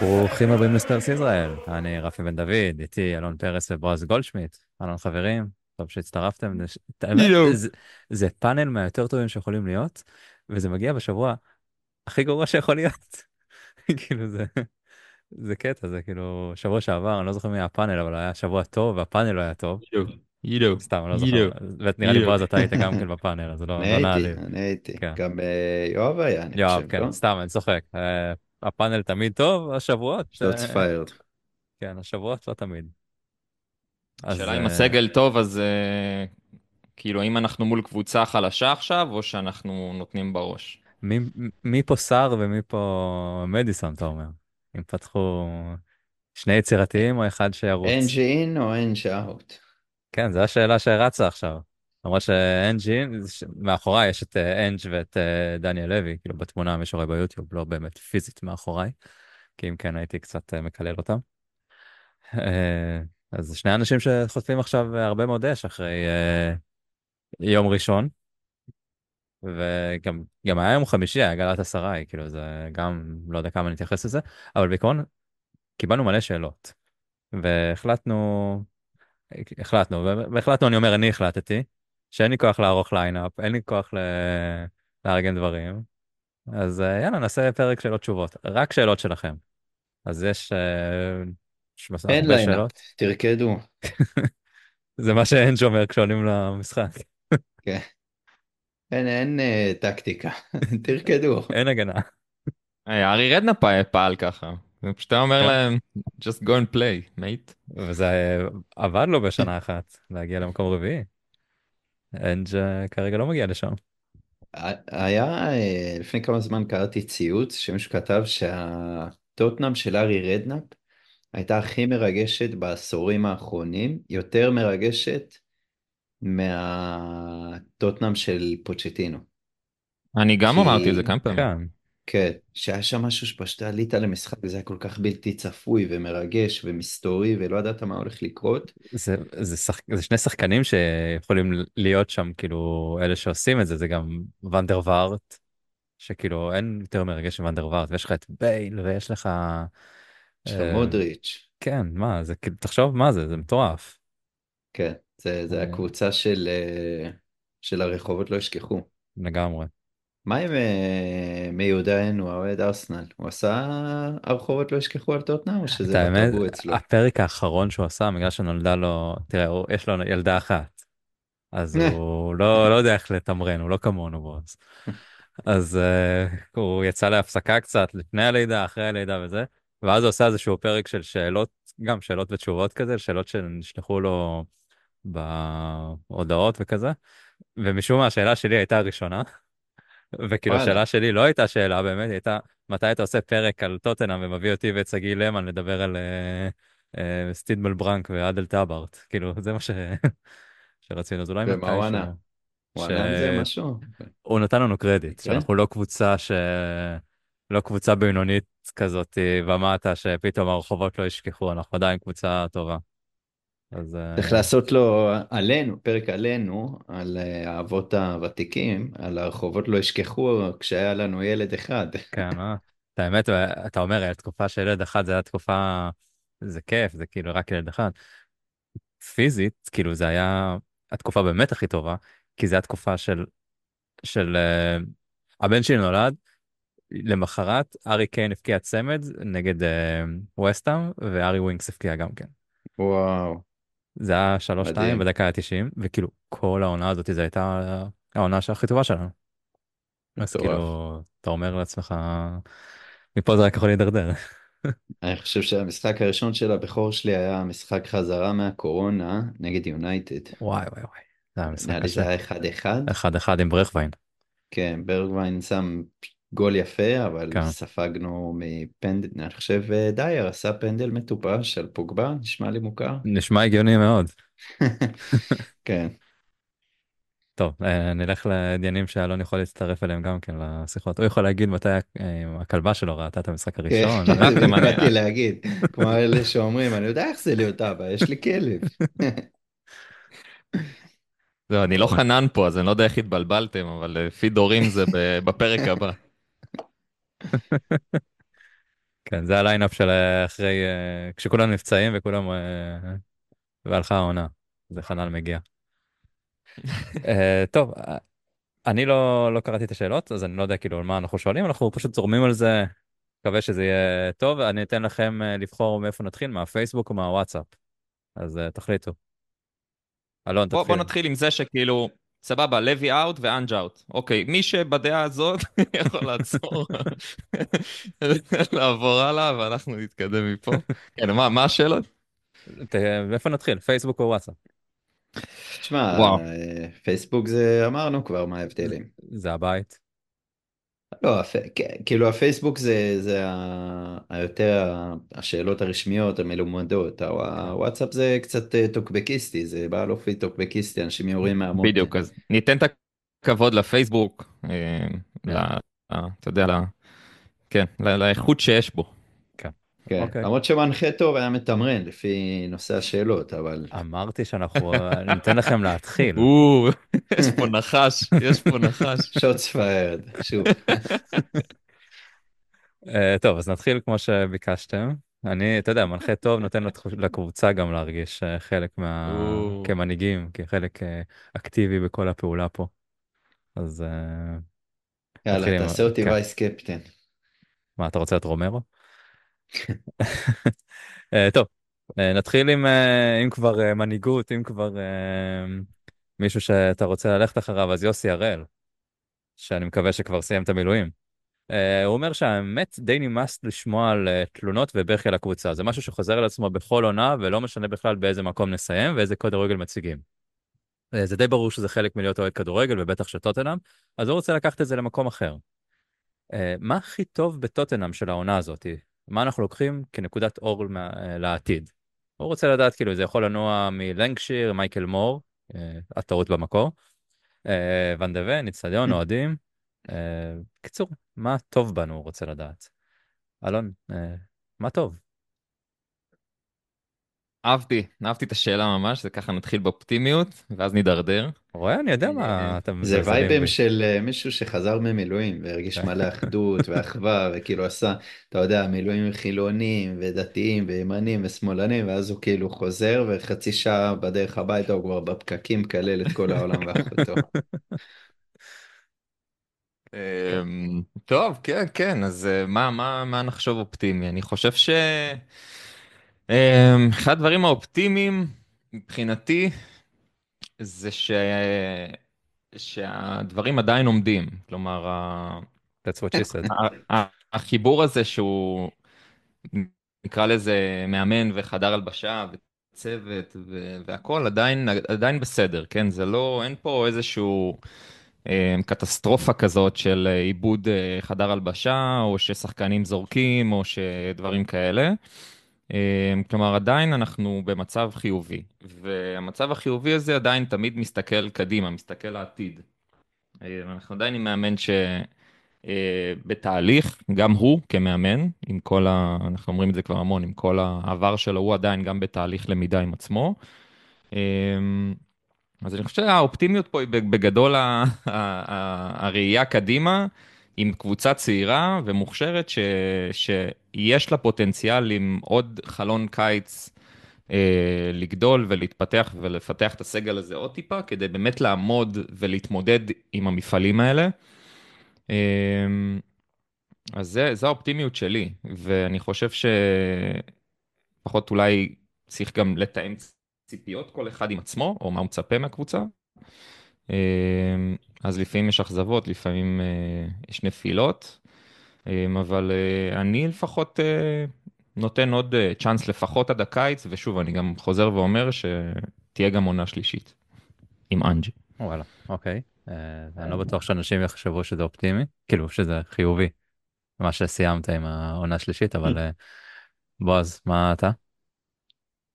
ברוכים הבאים לספרס ישראל, אני רפי בן דוד, איתי אלון פרס ובועז גולדשמיט. אהלן חברים, טוב שהצטרפתם. זה- פאנל מהיותר טובים שיכולים להיות, וזה מגיע בשבוע הכי גרוע שיכול להיות. כאילו זה, זה קטע, זה כאילו שבוע שעבר, אני לא זוכר מי הפאנל, אבל היה שבוע טוב והפאנל לא היה טוב. ידו, סתם, אני לא זוכר. ונראה לי. בועז אתה היית גם כן בפאנל, אז לא, אני לא הייתי, נעליב. אני הייתי. כן. גם אה, יואב היה, אני יואב, חושב, לא? כן, סתם, אני צוחק. אה, הפאנל תמיד טוב, השבועות, shots אה, fired. כן, השבועות לא תמיד. אז, השאלה אם אה, הסגל טוב, אז אה, כאילו, האם אנחנו מול קבוצה חלשה עכשיו, או שאנחנו נותנים בראש? מי, מי פה סער ומי פה מדיסון, אתה אומר? אם פתחו שני יצירתיים או אחד שירוץ? אנג' אין או אנג' אאוט? כן, זו השאלה שרצה עכשיו. למרות שאנג'י, מאחוריי יש את אה, אנג' ואת אה, דניאל לוי, כאילו בתמונה, מי שרואה ביוטיוב, לא באמת פיזית מאחוריי, כי אם כן הייתי קצת אה, מקלל אותם. אז שני אנשים שחוטפים עכשיו הרבה מאוד אש אחרי יום ראשון. וגם גם היה יום חמישי, היה גלת אסריי, כאילו זה גם, לא יודע כמה נתייחס לזה, אבל בעיקרון קיבלנו מלא שאלות. והחלטנו, החלטנו, והחלטנו, אני אומר, אני החלטתי, שאין לי כוח לערוך lineup, אין לי כוח ל... לארגן דברים, אז אה, יאללה, נעשה פרק שאלות תשובות, רק שאלות שלכם. אז יש, אה, יש אין lineup, שאלות, תרקדו. זה מה שאנג' אומר כשעולים למשחק, כן. אין, אין אה, טקטיקה, תרקדו. אין הגנה. ארי רדנאפ פעל ככה. הוא פשוט היה אומר כן. להם, just go and play, mate. וזה עבד לו בשנה אחת, להגיע למקום רביעי. אנג' אה, כרגע לא מגיע לשם. היה, אה, לפני כמה זמן קראתי ציוץ שמישהו כתב שהטוטנאם של ארי רדנאפ הייתה הכי מרגשת בעשורים האחרונים, יותר מרגשת מהטוטנאם של פוצ'טינו. אני גם כי- אמרתי את זה כמה פעמים. כן, שהיה שם משהו שפשוט עלית למשחק וזה היה כל כך בלתי צפוי ומרגש ומסתורי ולא ידעת מה הולך לקרות. זה, זה, שח... זה שני שחקנים שיכולים להיות שם, כאילו, אלה שעושים את זה, זה גם ונדר וארט, שכאילו אין יותר מרגש מוונדר וארט, ויש לך את בייל ויש לך... יש לך אה, מודריץ', כן, מה, זה כאילו, תחשוב מה זה, זה מטורף. כן, זה, זה אה. הקבוצה של, אה, של הרחובות לא ישכחו. לגמרי. מה עם אה, מיודענו, האוהד ארסנל? הוא עשה הרחובות לא ישכחו על טוטנאם או שזה האמת, בטאבו אצלו? הפרק האחרון שהוא עשה, בגלל שנולדה לו, תראה, יש לו ילדה אחת, אז הוא לא, לא יודע איך לתמרן, הוא לא כמונו בועז. אז uh, הוא יצא להפסקה קצת לפני הלידה, אחרי הלידה וזה, ואז הוא עושה איזשהו פרק של שאלות, גם שאלות ותשובות כזה, שאלות שנשלחו לו בהודעות וכזה, ומשום מה השאלה שלי הייתה הראשונה, וכאילו. השאלה שלי לא הייתה שאלה באמת, הייתה מתי אתה עושה פרק על טוטנאם ומביא אותי ואת שגיא למן לדבר על uh, uh, סטידמל ברנק ועדל טאברט, כאילו זה מה ש... שרצינו, אז אולי ומה הוא ענה? מתישהו. הוא ש- זה משהו? הוא נתן לנו קרדיט, כן? שאנחנו לא קבוצה ש... לא קבוצה בינונית כזאת ומטה, שפתאום הרחובות לא ישכחו, אנחנו עדיין קבוצה טובה. אז אה, צריך לעשות לו עלינו, פרק עלינו, על אה, האבות הוותיקים, על הרחובות לא ישכחו כשהיה לנו ילד אחד. כן, אה? את האמת, אתה אומר, התקופה של ילד אחד זה היה תקופה, זה כיף, זה כאילו רק ילד אחד. פיזית, כאילו זה היה התקופה באמת הכי טובה, כי זה התקופה של, של אה, הבן שלי נולד, למחרת ארי קיין הבקיע צמד נגד אה, ווסטהאם, וארי ווינקס הבקיע גם כן. וואו, זה היה שלוש מדהים. שתיים בדקה ה-90, וכאילו כל העונה הזאת זו הייתה העונה הכי טובה שלנו. אז. כאילו, אתה אומר לעצמך, מפה זה רק יכול להידרדר. אני חושב שהמשחק הראשון של הבכור שלי היה משחק חזרה מהקורונה נגד יונייטד. וואי וואי וואי, זה היה משחק נראה לי זה קשה. היה אחד אחד. אחד אחד עם ברכווין. כן, ברגווין שם גול יפה, אבל כן. ספגנו מפנדל, אני חושב אה, דייר עשה פנדל מטופש על פוגבה, נשמע לי מוכר. נשמע הגיוני מאוד. כן, טוב, אה, נלך לעניינים שאלון יכול להצטרף אליהם גם כן לשיחות. הוא יכול להגיד מתי אה, הכלבה שלו ראתה את המשחק הראשון. כן, באתי להגיד, כמו אלה שאומרים, אני יודע איך זה להיות אבא, יש לי כלב. זהו, אני לא חנן פה, אז אני לא יודע איך התבלבלתם, אבל לפי דורים זה ב- בפרק הבא. כן, זה ה lineup של אה, אחרי, אה, כשכולם נפצעים וכולם, אה, והלכה העונה. זה חנן מגיע. טוב, אני לא, לא קראתי את השאלות, אז אני לא יודע כאילו על מה אנחנו שואלים, אנחנו פשוט זורמים על זה, מקווה שזה יהיה טוב, אני אתן לכם לבחור מאיפה נתחיל, מהפייסבוק או מהוואטסאפ. אז תחליטו. אלון, בוא, תתחיל. בוא נתחיל עם זה שכאילו, סבבה, לוי אאוט ואנג' אאוט. אוקיי, מי שבדעה הזאת יכול לעצור, לעבור הלאה, ואנחנו נתקדם מפה. כן, מה, מה השאלות? מאיפה נתחיל, פייסבוק או וואטסאפ? תשמע. אה, פייסבוק זה אמרנו כבר מה ההבדלים. זה הבית. לא, הפ... כ- כאילו הפייסבוק זה, זה ה... היותר השאלות הרשמיות המלומדות, הווא- הוואטסאפ זה קצת אה, טוקבקיסטי, זה בעל אופי טוקבקיסטי, אנשים יורים מהמותן. בדיוק, אז ניתן את הכבוד לפייסבוק, אה, ל- אתה יודע, ל- כן, ל- לאיכות שיש בו. כן. כן, אוקיי. למרות שמנחה טוב היה מתמרן לפי נושא השאלות, אבל אמרתי שאנחנו ניתן לכם להתחיל. או, יש פה נחש, יש פה נחש. שוטס פיירד, שוב. אה, טוב, אז נתחיל כמו שביקשתם. אני, אתה יודע, מנחה טוב נותן לקבוצה גם להרגיש אה, חלק מה... כמנהיגים, כחלק אה, אקטיבי בכל הפעולה פה. אז יאללה, תעשה אותי כן. וייס קפטן. מה, אתה רוצה את רומרו? אה, טוב, אה, נתחיל עם, אם כבר אה, מנהיגות, אם כבר מישהו שאתה רוצה ללכת אחריו, אז יוסי הראל, שאני מקווה שכבר סיים את המילואים. הוא אומר שהאמת די נמאס לשמוע על תלונות ובכי על הקבוצה. זה משהו שחוזר על עצמו בכל עונה, ולא משנה בכלל באיזה מקום נסיים ואיזה כדורגל מציגים. זה די ברור שזה חלק מלהיות אוהד כדורגל, ובטח של טוטנאם, אז הוא רוצה לקחת את זה למקום אחר. מה הכי טוב בטוטנאם של העונה הזאת? מה אנחנו לוקחים כנקודת אור אה, לעתיד? הוא רוצה לדעת, כאילו, זה יכול לנוע מלנקשיר, מייקל מור, אה, הטעות במקור, אה, ואן דה ון, איצטדיון, אוהדים. קיצור, מה טוב בנו, הוא רוצה לדעת. אלון, מה טוב? אהבתי, אהבתי את השאלה ממש, זה ככה נתחיל באופטימיות, ואז נידרדר. רואה, אני יודע מה אתם אה, זה וייבים בי. של אה, מישהו שחזר ממילואים והרגיש. מלא אחדות ואחווה וכאילו עשה, אתה יודע, מילואים חילונים ודתיים וימנים ושמאלנים ואז הוא כאילו חוזר וחצי שעה בדרך הביתה הוא כבר בפקקים מקלל את כל העולם ואחותו. אמ, טוב, כן, כן, אז אה, מה, מה, מה נחשוב אופטימי? אני חושב ש... אמ, אחד הדברים האופטימיים מבחינתי זה ש... שהדברים עדיין עומדים. כלומר, That's what she said. החיבור הזה שהוא, נקרא לזה מאמן וחדר הלבשה וצוות ו- והכל עדיין, עדיין בסדר, כן? זה לא, אין פה איזשהו אה, קטסטרופה כזאת של עיבוד אה, חדר הלבשה, או ששחקנים זורקים, או שדברים כאלה. אה, כלומר, עדיין אנחנו במצב חיובי, והמצב החיובי הזה עדיין תמיד מסתכל קדימה, מסתכל לעתיד. אה, אנחנו עדיין עם מאמן ש... אה, גם הוא כמאמן, עם כל ה... אנחנו אומרים את זה כבר המון, עם כל העבר שלו, הוא עדיין גם בתהליך למידה עם עצמו. אה, אז אני חושב שהאופטימיות פה היא בגדול הראייה קדימה, עם קבוצה צעירה ומוכשרת ש... שיש לה פוטנציאל עם עוד חלון קיץ אה, לגדול ולהתפתח ולפתח את הסגל הזה עוד טיפה, כדי באמת לעמוד ולהתמודד עם המפעלים האלה. אמ, אז זה, זו האופטימיות שלי, ואני חושב שפחות אולי צריך גם לתאם ציפיות כל אחד עם עצמו, או מה הוא מצפה מהקבוצה. אמ, אז לפעמים יש אכזבות, לפעמים אה, יש נפילות, אמ, אבל אה, אני לפחות אה, נותן עוד אה, צ'אנס לפחות עד הקיץ, ושוב, אני גם חוזר ואומר שתהיה גם עונה שלישית עם אנג'י. וואלה, אוקיי. אה, אני לא בטוח שאנשים יחשבו שזה אופטימי, כאילו שזה חיובי, מה שסיימת עם העונה השלישית, אבל אה, בועז, מה אתה?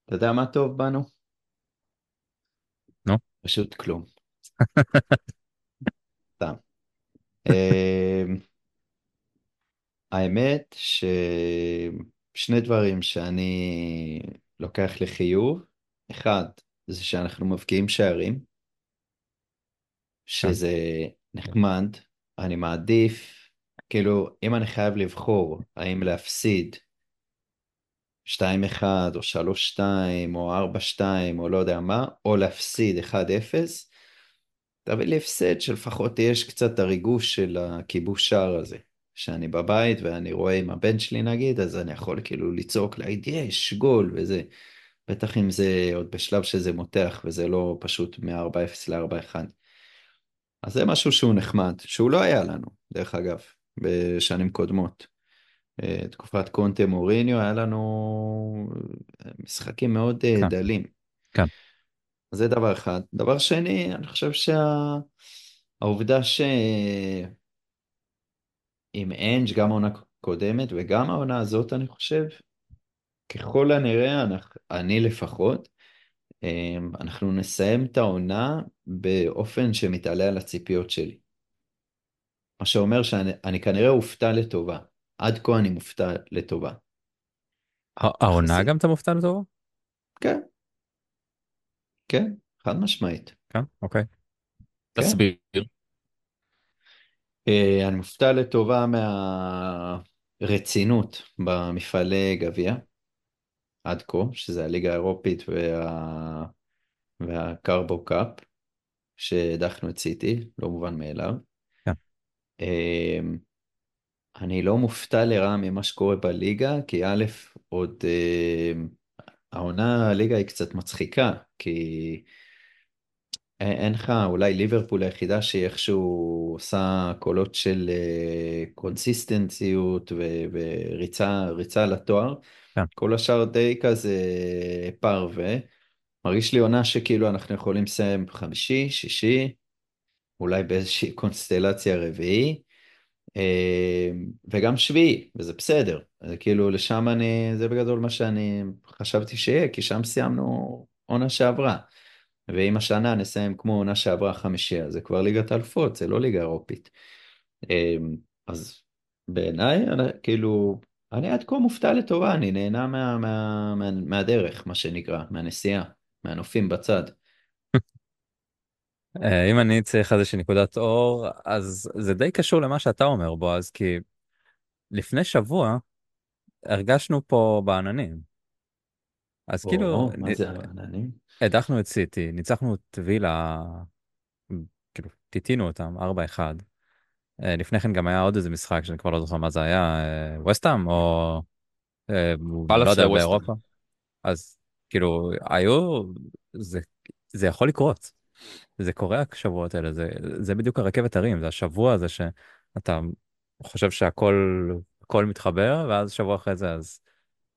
אתה יודע מה טוב בנו? נו? פשוט כלום. אמ, האמת ששני דברים שאני לוקח לחיוב, אחד זה שאנחנו מבקיעים שערים, שזה נחמד, אני מעדיף, כאילו אם אני חייב לבחור האם להפסיד 2-1 או 3-2 או 4-2 או לא יודע מה, או להפסיד 1-0, תביא לי הפסד שלפחות יש קצת הריגוש של הכיבוש שער הזה. שאני בבית ואני רואה עם הבן שלי נגיד, אז אני יכול כאילו לצעוק, להגיד יש גול וזה. בטח אם זה עוד בשלב שזה מותח וזה לא פשוט מ-4-0 ל-4-1. אז זה משהו שהוא נחמד, שהוא לא היה לנו, דרך אגב, בשנים קודמות. אה, תקופת קונטה מוריניו היה לנו משחקים מאוד אה, כן. דלים. כן. זה דבר אחד. דבר שני, אני חושב שהעובדה שה... עם אנג' גם העונה קודמת וגם העונה הזאת, אני חושב, ככל הנראה, אנחנו, אני לפחות, אמ, אנחנו נסיים את העונה באופן שמתעלה על הציפיות שלי. מה שאומר שאני אני כנראה אופתע לטובה. עד כה אני מופתע לטובה. העונה. גם אתה מופתע לטובה? כן. כן, חד משמעית. כן, אוקיי. כן. תסביר. אה, אני מופתע לטובה מהרצינות במפעלי גביע עד כה, שזה הליגה האירופית וה... והקרבו קאפ, שהדחנו את סיטי, לא מובן מאליו. כן. אה, אני לא מופתע לרעה ממה שקורה בליגה, כי א', עוד אה, העונה הליגה היא קצת מצחיקה, כי אין לך, אולי ליברפול היחידה שהיא איכשהו עושה קולות של אה, קונסיסטנציות ו- וריצה ריצה לתואר. כן. כל השאר די כזה פרווה. מרגיש לי עונה שכאילו אנחנו יכולים לסיים חמישי, שישי, אולי באיזושהי קונסטלציה רביעי, אה, וגם שביעי, וזה בסדר. זה כאילו לשם אני, זה בגדול מה שאני חשבתי שיהיה, כי שם סיימנו עונה שעברה. ואם השנה נסיים כמו עונה שעברה חמישי, אז זה כבר ליגת האלופות, זה לא ליגה אירופית. אמ, אז בעיניי, כאילו, אני עד כה מופתע לטובה, אני נהנה מה, מה, מה, מהדרך, מה שנקרא, מהנסיעה, מהנופים בצד. אה, אם אני צריך איזושהי נקודת אור, אז זה די קשור למה שאתה אומר, בועז, כי לפני שבוע הרגשנו פה בעננים. אז כאילו, או, מה נ- זה העננים? הדחנו את סיטי, ניצחנו את וילה, כאילו, טיטינו אותם 4-1. אה, לפני כן גם היה עוד איזה משחק שאני כבר לא זוכר מה זה היה, אה, וסטאם או אה, פאלאס לא יודע. באירופה. אז כאילו, היו, זה, זה יכול לקרות. זה קורה השבועות האלה, זה, זה בדיוק הרכבת הרים, זה השבוע הזה שאתה חושב שהכל הכל מתחבר, ואז שבוע אחרי זה אז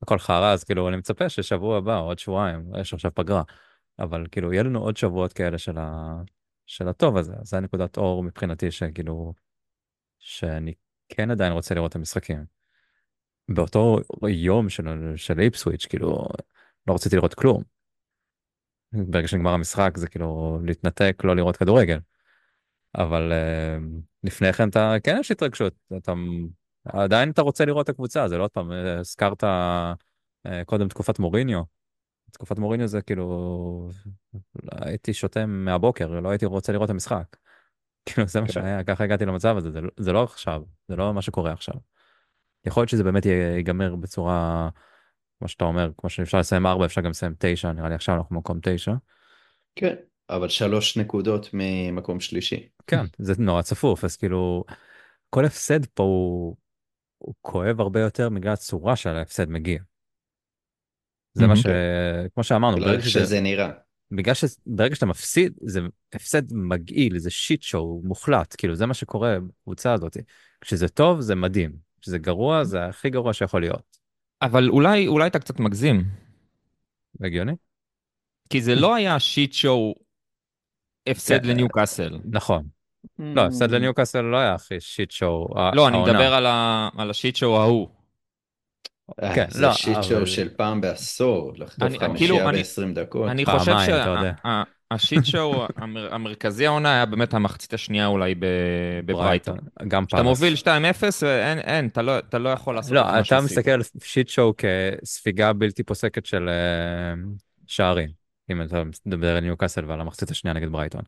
הכל חרא, אז כאילו אני מצפה ששבוע הבא, או עוד שבועיים, יש עכשיו פגרה, אבל כאילו יהיה לנו עוד שבועות כאלה של, ה, של הטוב הזה, זה הנקודת אור מבחינתי שכאילו, שאני כן עדיין רוצה לראות את המשחקים. באותו יום של, של איפסוויץ', כאילו, לא רציתי לראות כלום. ברגע שנגמר המשחק זה כאילו להתנתק, לא לראות כדורגל. אבל uh, לפני כן אתה, כן יש התרגשות, אתה עדיין אתה רוצה לראות את הקבוצה, זה לא עוד פעם, אה, הזכרת uh, קודם תקופת מוריניו. תקופת מוריניו זה כאילו, הייתי שותה מהבוקר, לא הייתי רוצה לראות את המשחק. כאילו זה מה כן. שהיה, ככה הגעתי למצב הזה, זה, לא- זה לא עכשיו, זה לא מה שקורה עכשיו. יכול להיות שזה באמת ייגמר בצורה, כמו שאתה אומר, כמו שאפשר לסיים ארבע, אפשר גם לסיים תשע, נראה לי עכשיו אנחנו במקום תשע. כן, אבל שלוש נקודות ממקום שלישי. כן, זה נורא צפוף, אז כאילו, כל הפסד פה הוא, הוא כואב הרבה יותר בגלל הצורה של ההפסד מגיע. זה מה. ש... כמו שאמרנו, בגלל ברגע שזה נראה. בגלל שברגע שאתה מפסיד, זה הפסד מגעיל, זה שיט שואו מוחלט, כאילו זה מה שקורה בקבוצה הזאת. כשזה טוב זה מדהים, כשזה גרוע זה הכי גרוע שיכול להיות. אבל אולי, אולי אתה קצת מגזים, הגיוני? כי זה לא היה שיט שואו הפסד כן. לניוקאסל. נכון. לא, הפסד לניוקאסל לא היה הכי שיט שואו. לא, אני. מדבר על ה shit show ההוא. אה, כן, זה לא, shit אבל- show של פעם בעשור, לחטוף כאילו, חמישייה אני- ב-20 דקות. אני חושב אתה. שה shit show המר- המרכזי העונה היה באמת המחצית השנייה אולי בברייטון. גם אתה פאלאס. מוביל 2-0, אין, אין, אתה לא, אתה לא יכול לעשות את לא, מה אתה שעשית. מסתכל על shit show כספיגה בלתי פוסקת של אה, שערים, אם אתה מדבר על ניוקאסל ועל המחצית השנייה נגד ברייטון.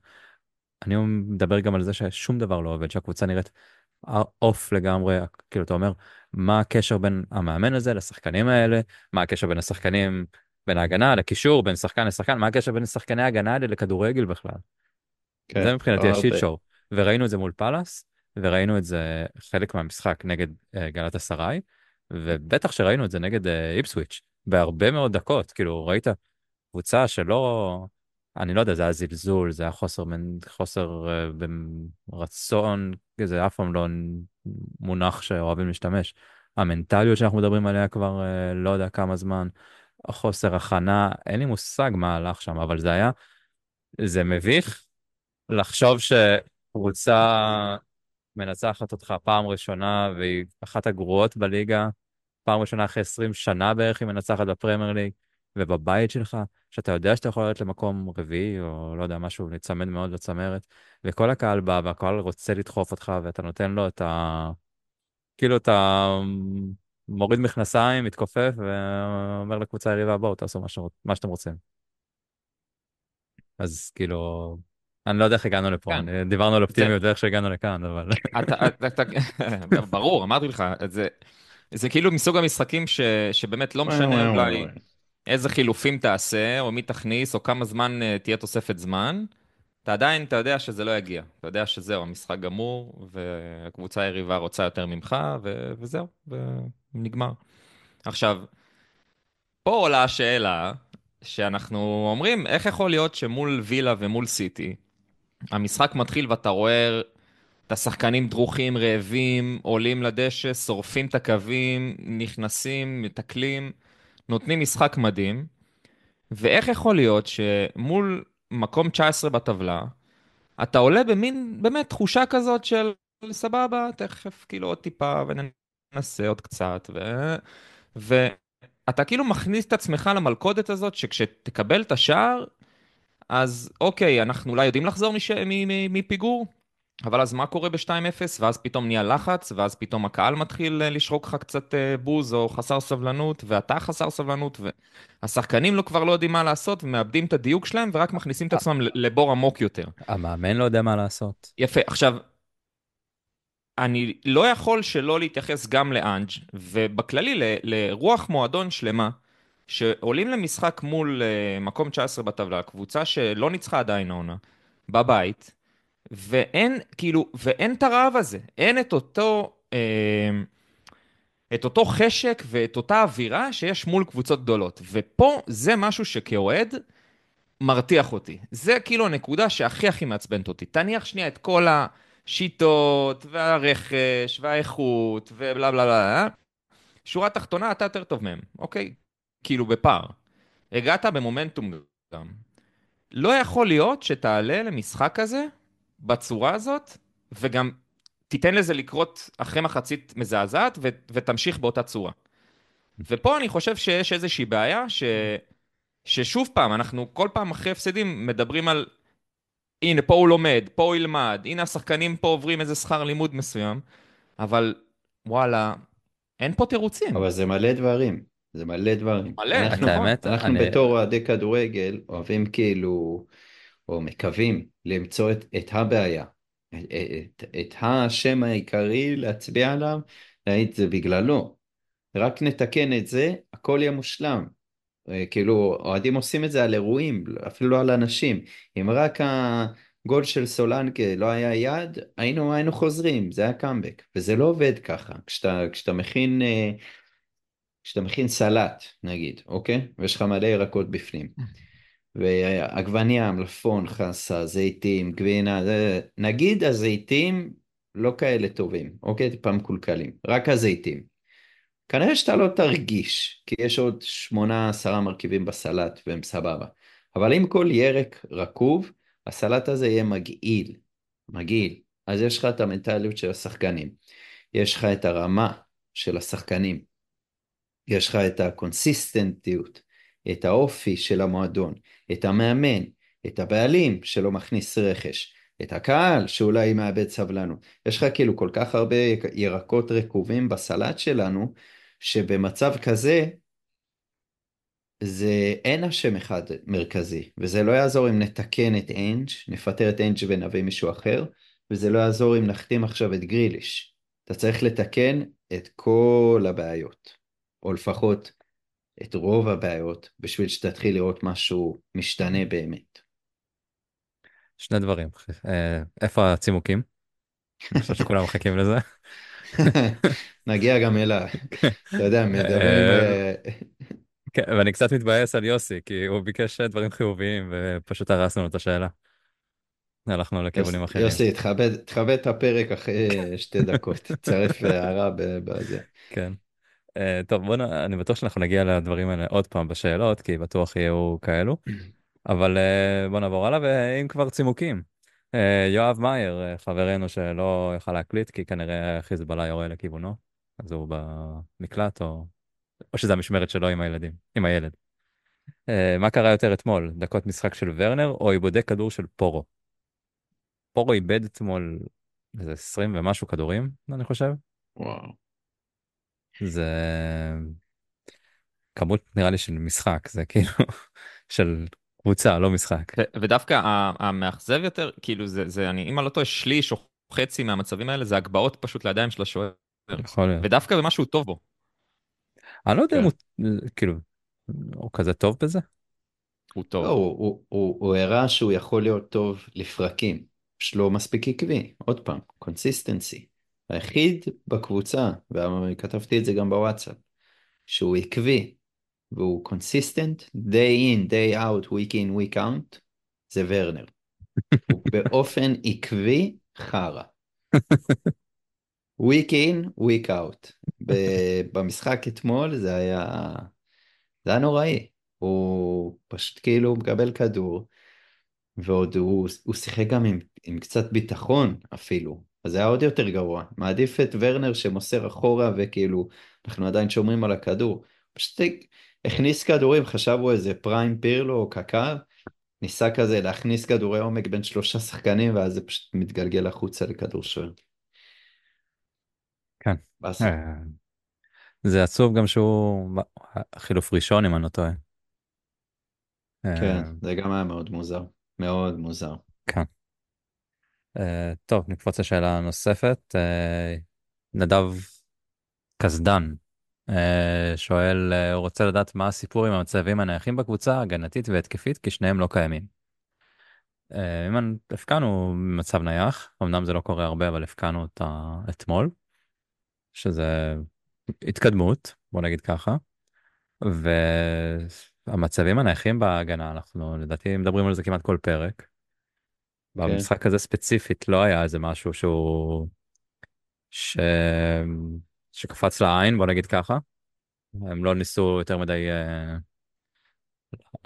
אני מדבר גם על זה ששום דבר לא עובד, שהקבוצה נראית אוף לגמרי, כאילו אתה אומר, מה הקשר בין המאמן הזה לשחקנים האלה, מה הקשר בין השחקנים, בין ההגנה לקישור, בין שחקן לשחקן, מה הקשר בין שחקני ההגנה האלה לכדורגל בכלל. כן, זה מבחינתי ה shit הרבה. show, וראינו את זה מול פאלאס, וראינו את זה חלק מהמשחק נגד אה, גלטסראיי, ובטח שראינו את זה נגד אה, איפסוויץ', בהרבה מאוד דקות, כאילו ראית קבוצה שלא, אני לא יודע, זה היה זלזול, זה היה חוסר, מן- חוסר אה, ברצון, זה אף פעם לא מונח שאוהבים להשתמש. המנטליות שאנחנו מדברים עליה כבר uh, לא יודע כמה זמן, חוסר הכנה, אין לי מושג מה הלך שם, אבל זה היה, זה מביך לחשוב שקבוצה מנצחת אותך פעם ראשונה והיא אחת הגרועות בליגה, פעם ראשונה אחרי 20 שנה בערך היא מנצחת בפרמייר ליג, ובבית שלך, שאתה יודע שאתה יכול ללכת למקום רביעי, או לא יודע, משהו, להיצמד מאוד לצמרת, וכל הקהל בא והקהל רוצה לדחוף אותך, ואתה נותן לו את ה... כאילו אתה מוריד מכנסיים, מתכופף, ואומר לקבוצה היריבה, בואו, תעשו מה, שרוצ... מה שאתם רוצים. אז כאילו, אני לא יודע איך הגענו לפה, כן. דיברנו על אופטימיות ואיך שהגענו לכאן, אבל... אתה, אתה, אתה, ברור, אמרתי לך, זה, זה כאילו מסוג המשחקים ש, שבאמת לא משנה אולי איזה חילופים תעשה, או מי תכניס, או כמה זמן אה, תהיה תוספת זמן, אתה עדיין, אתה יודע שזה לא יגיע. אתה יודע שזהו, המשחק גמור, והקבוצה היריבה רוצה יותר ממך, ו, וזהו, ונגמר. עכשיו, פה עולה השאלה, שאנחנו אומרים, איך יכול להיות שמול וילה ומול סיטי, המשחק מתחיל ואתה רואה את השחקנים דרוכים, רעבים, עולים לדשא, שורפים את הקווים, נכנסים, מתקלים, נותנים משחק מדהים. ואיך יכול להיות שמול מקום 19 בטבלה, אתה עולה במין, באמת, תחושה כזאת של סבבה, תכף כאילו עוד טיפה וננסה עוד קצת, ו... ואתה כאילו מכניס את עצמך למלכודת הזאת, שכשתקבל את השער, אז אוקיי, אנחנו אולי יודעים לחזור מש... מפיגור, אבל אז מה קורה ב-2-0, ואז פתאום נהיה לחץ, ואז פתאום הקהל מתחיל אה, לשרוק לך קצת אה, בוז או חסר סבלנות, ואתה חסר סבלנות, והשחקנים לא כבר לא יודעים מה לעשות, ומאבדים את הדיוק שלהם, ורק מכניסים את עצמם לבור עמוק יותר. המאמן לא יודע מה לעשות. יפה, עכשיו, אני לא יכול שלא להתייחס גם לאנג', ובכללי ל- לרוח מועדון שלמה, שעולים למשחק מול uh, מקום 19 בטבלה, קבוצה שלא ניצחה עדיין העונה, בבית, ואין, כאילו, ואין את הרעב הזה, אין את אותו, אה, את אותו חשק ואת אותה אווירה שיש מול קבוצות גדולות. ופה זה משהו שכאוהד מרתיח אותי. זה כאילו הנקודה שהכי הכי מעצבנת אותי. תניח שנייה את כל השיטות והרכש והאיכות ובלה בלה בלה. שורה תחתונה, אתה יותר טוב מהם, אוקיי? כאילו בפער. הגעת במומנטום גם. לא יכול להיות שתעלה למשחק כזה בצורה הזאת, וגם תיתן לזה לקרות אחרי מחצית מזעזעת, ו- ותמשיך באותה צורה. ופה אני חושב שיש איזושהי בעיה, ש... ששוב פעם, אנחנו כל פעם אחרי הפסדים מדברים על הנה, פה הוא לומד, פה הוא ילמד, הנה השחקנים פה עוברים איזה שכר לימוד מסוים, אבל וואלה, אין פה תירוצים. אבל זה מלא דברים, זה מלא דברים. מלא, אנחנו, את האמת, אנחנו אני- בתור אוהדי כדורגל אוהבים כאילו, או מקווים למצוא את, את הבעיה, את, את, את השם העיקרי להצביע עליו, להגיד זה בגללו. רק נתקן את זה, הכל יהיה מושלם. אה, כאילו, אוהדים עושים את זה על אירועים, אפילו לא על אנשים. אם רק הגול של סולנקה לא היה יד, היינו, היינו חוזרים, זה היה קאמבק. וזה לא עובד ככה. כשאתה, כשאתה מכין... אה, כשאתה מכין סלט, נגיד, אוקיי? ויש לך מלא ירקות בפנים. ועגבניה, מלפון, חסה, זיתים, גבינה, זה... נגיד הזיתים לא כאלה טובים, אוקיי? טיפה מקולקלים, רק הזיתים. כנראה שאתה לא תרגיש, כי יש עוד שמונה עשרה מרכיבים בסלט והם סבבה. אבל אם כל ירק רקוב, הסלט הזה יהיה מגעיל, מגעיל. אז יש לך את המנטליות של השחקנים, יש לך את הרמה של השחקנים, יש לך את הקונסיסטנטיות, את האופי של המועדון, את המאמן, את הבעלים שלא מכניס רכש, את הקהל שאולי מאבד סבלנות. יש לך כאילו כל כך הרבה ירקות רקובים בסלט שלנו, שבמצב כזה, זה אין אשם אחד מרכזי, וזה לא יעזור אם נתקן את אנג', נפטר את אנג' ונביא מישהו אחר, וזה לא יעזור אם נחתים עכשיו את גריליש. אתה צריך לתקן את כל הבעיות, או לפחות את רוב הבעיות, בשביל שתתחיל לראות משהו משתנה באמת. שני דברים. אה, איפה הצימוקים? אני חושב שכולם מחכים לזה. נגיע גם אליי. אתה יודע, מדברים... אה, כן, ואני קצת מתבאס על יוסי, כי הוא ביקש דברים חיוביים, ופשוט הרסנו לו את השאלה. הלכנו לכיוונים אחרים. יוסי, תכבד את הפרק אחרי שתי דקות, תצרף הערה בזה. כן. אה, טוב, בוא נ... אני בטוח שאנחנו נגיע לדברים האלה עוד פעם בשאלות, כי בטוח יהיו כאלו. אבל אה, בוא נעבור הלאה, ואם כבר צימוקים. אה, יואב מאייר, אה, חברנו שלא יכל להקליט, כי כנראה חיזבאללה יורה לכיוונו, אז הוא במקלט, או, או שזה המשמרת שלו עם הילדים, עם הילד. אה, מה קרה יותר אתמול, דקות משחק של ורנר, או עיבודי כדור של פורו? פורו איבד אתמול איזה 20 ומשהו כדורים, אני חושב. וואו. זה כמות נראה לי של משחק, זה כאילו של קבוצה, לא משחק. ו- ודווקא המאכזב יותר, כאילו זה, זה, אני, אם אני לא טועה, שליש או חצי מהמצבים האלה זה הגבהות פשוט לידיים של השוער. יכול להיות. ודווקא במה שהוא טוב בו. אני לא יודע אם כן. הוא, כאילו, הוא כזה טוב בזה. הוא טוב. לא, הוא- הוא- הוא הוא הראה שהוא יכול להיות טוב לפרקים, פשוט לא מספיק עקבי, עוד פעם, consistency. היחיד בקבוצה, וכתבתי את זה גם בוואטסאפ, שהוא עקבי והוא consistent, day in, day out, week in, week out, זה ורנר. הוא באופן עקבי חרא. week in, week out. במשחק אתמול זה היה, זה היה נוראי. הוא פשוט כאילו מקבל כדור, ועוד הוא, הוא שיחק גם עם, עם קצת ביטחון אפילו, אז זה היה עוד יותר גרוע. מעדיף את ורנר שמוסר אחורה וכאילו אנחנו עדיין שומרים על הכדור. פשוט הכניס כדורים, חשב הוא איזה פריים פירלו או קקר, ניסה כזה להכניס כדורי עומק בין שלושה שחקנים ואז זה פשוט מתגלגל החוצה לכדור שוער. כן. אה, זה עצוב גם שהוא חילוף ראשון, אם אני לא טועה. אה, כן, זה גם היה מאוד מוזר, מאוד מוזר. כן. אה, טוב, נקפוץ לשאלה נוספת. נדב קסדן שואל, אה, הוא רוצה לדעת מה הסיפור עם המצבים הנייחים בקבוצה, הגנתית והתקפית, כי שניהם לא קיימים. אה, אם הפקענו מצב נייח, אמנם זה לא קורה הרבה, אבל הפקענו אותה אתמול, שזה התקדמות, בוא נגיד ככה. והמצבים הנייחים בהגנה, אנחנו לדעתי מדברים על זה כמעט כל פרק. במשחק הזה ספציפית לא היה איזה משהו שהוא... ש... שקפץ לעין, בוא נגיד ככה. הם לא ניסו יותר מדי אה,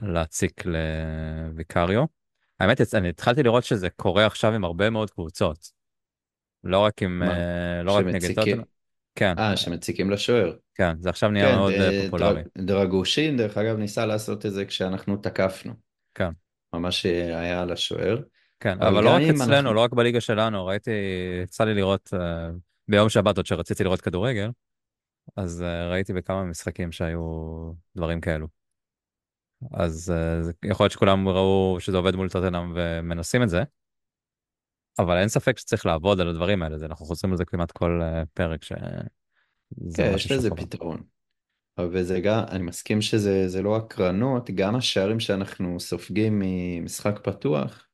להציק לוויקריו. האמת, אני התחלתי לראות שזה קורה עכשיו עם הרבה מאוד קבוצות. לא רק עם... מה? אה, לא רק נגד טוטנאם. כן, אה, שמציקים לשוער. כן, זה עכשיו נהיה כן, מאוד ד- פופולרי. דר- דרגושין, דרך אגב, ניסה לעשות את זה כשאנחנו תקפנו. כן. ממש היה על השוער. כן, אבל אבל לא רק אצלנו, אנחנו- לא רק בליגה שלנו, ראיתי, יצא לי לראות ביום שבת עוד שרציתי לראות כדורגל, אז אה, ראיתי בכמה משחקים שהיו דברים כאלו. אז אה, יכול להיות שכולם ראו שזה עובד מול טוטנאם ומנסים את זה, אבל אין ספק שצריך לעבוד על הדברים האלה, אנחנו חוזרים לזה כמעט כל אה, פרק, שזה כן, יש לזה. פתרון. וזה גם, אני מסכים שזה זה לא הקרנות, גם השערים שאנחנו סופגים ממשחק פתוח,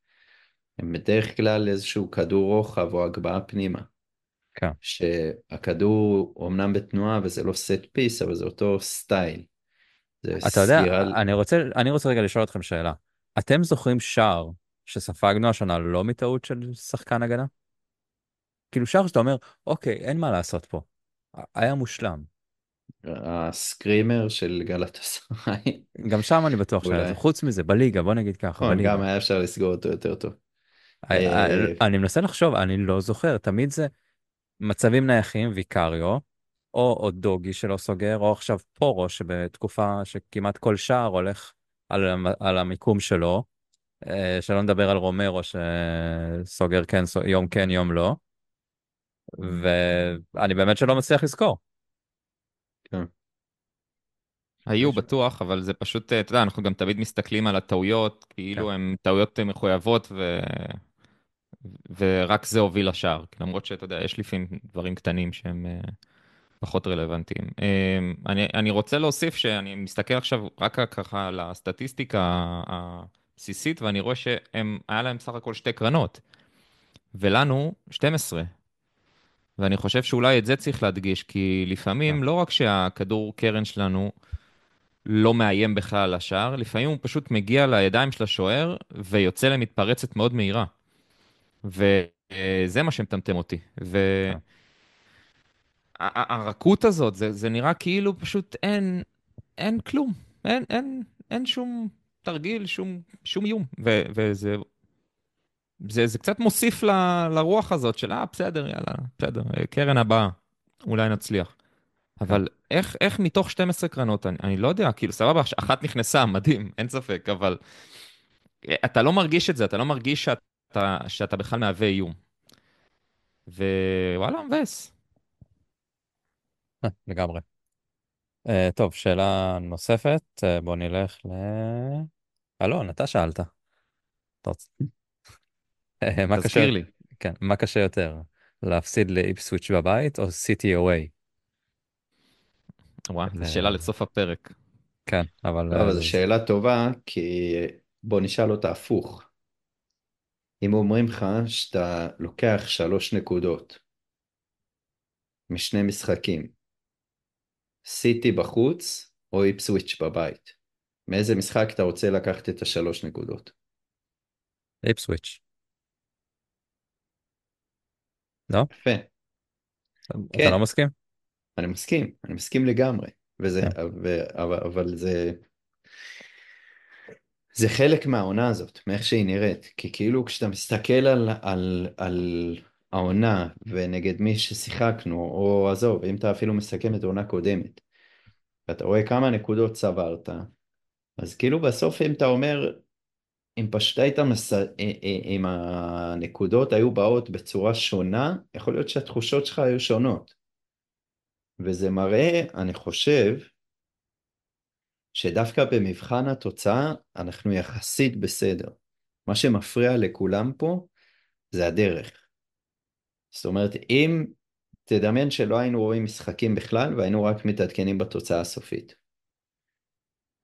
הם בדרך כלל איזשהו כדור רוחב או הגבהה פנימה. כן. שהכדור אומנם בתנועה וזה לא סט פיס, אבל זה אותו סטייל. זה אתה יודע, סגירה... אני רוצה, אני רוצה רגע לשאול אתכם שאלה. אתם זוכרים שער שספגנו השנה לא מטעות של שחקן הגנה? כאילו שער שאתה אומר, אוקיי, אין מה לעשות פה. היה מושלם. הסקרימר של גלאטסראי. גם שם אני בטוח שהיה. חוץ מזה, בליגה, בוא נגיד ככה, בליגה. גם היה אפשר לסגור אותו יותר טוב. אני- אה, אני מנסה לחשוב, אני לא זוכר, תמיד זה מצבים נייחים, ויקריו, או, או דוגי שלא סוגר, או עכשיו פורו, שבתקופה שכמעט כל שער הולך על, על המיקום שלו, אה, שלא נדבר על רומרו שסוגר כן, יום כן, יום לא, ואני באמת שלא מצליח לזכור. היו בטוח, אבל זה פשוט, אתה יודע, אנחנו גם תמיד מסתכלים על הטעויות, כאילו כן. הן טעויות מחויבות ו... ורק זה הוביל לשער. למרות שאתה יודע, יש לפעמים דברים קטנים שהם אה, פחות רלוונטיים. אה, אני, אני רוצה להוסיף שאני מסתכל עכשיו רק ככה על הסטטיסטיקה הבסיסית, ואני רואה שהיה להם סך הכל שתי קרנות, ולנו 12. ואני חושב שאולי את זה צריך להדגיש, כי לפעמים לא רק שהכדור קרן שלנו לא מאיים בכלל על השער, לפעמים הוא פשוט מגיע לידיים של השוער ויוצא למתפרצת מאוד מהירה. וזה מה שמטמטם אותי. והרכות הזאת, זה, זה נראה כאילו פשוט אין, אין כלום. אין, אין, אין שום תרגיל, שום, שום איום. ו, וזה זה, זה קצת מוסיף ל, לרוח הזאת של, אה, בסדר, יאללה, בסדר, קרן הבאה, אולי נצליח. אבל איך, איך מתוך 12 קרנות, אני, אני לא יודע, כאילו, סבבה, אחת נכנסה, מדהים, אין ספק, אבל אתה לא מרגיש את זה, אתה לא מרגיש שאתה, שאתה בכלל מהווה איום. ווואלה, מבאס. אה, לגמרי. Uh, טוב, שאלה נוספת, uh, בוא נלך ל... אלון, אתה שאלת. אתה רוצה... תזכיר לי. כן, מה קשה יותר, להפסיד לאיפסוויץ' בבית או סיטי אווי? וואי, זו שאלה לסוף הפרק. כן, אבל... אבל זו שאלה טובה, כי בוא נשאל אותה הפוך. אם אומרים לך שאתה לוקח שלוש נקודות משני משחקים, סיטי בחוץ או איפסוויץ' בבית, מאיזה משחק אתה רוצה לקחת את השלוש נקודות? איפסוויץ'. לא? יפה. אתה כן. לא מסכים? אני מסכים, אני מסכים לגמרי, וזה, כן. ו, אבל, אבל זה, זה חלק מהעונה הזאת, מאיך שהיא נראית, כי כאילו כשאתה מסתכל על, על, על העונה ונגד מי ששיחקנו, או עזוב, אם אתה אפילו מסכם את העונה קודמת, ואתה רואה כמה נקודות צברת, אז כאילו בסוף אם אתה אומר, אם פשוט היית מס... אם הנקודות היו באות בצורה שונה, יכול להיות שהתחושות שלך היו שונות. וזה מראה, אני חושב, שדווקא במבחן התוצאה אנחנו יחסית בסדר. מה שמפריע לכולם פה זה הדרך. זאת אומרת, אם תדמיין שלא היינו רואים משחקים בכלל והיינו רק מתעדכנים בתוצאה הסופית.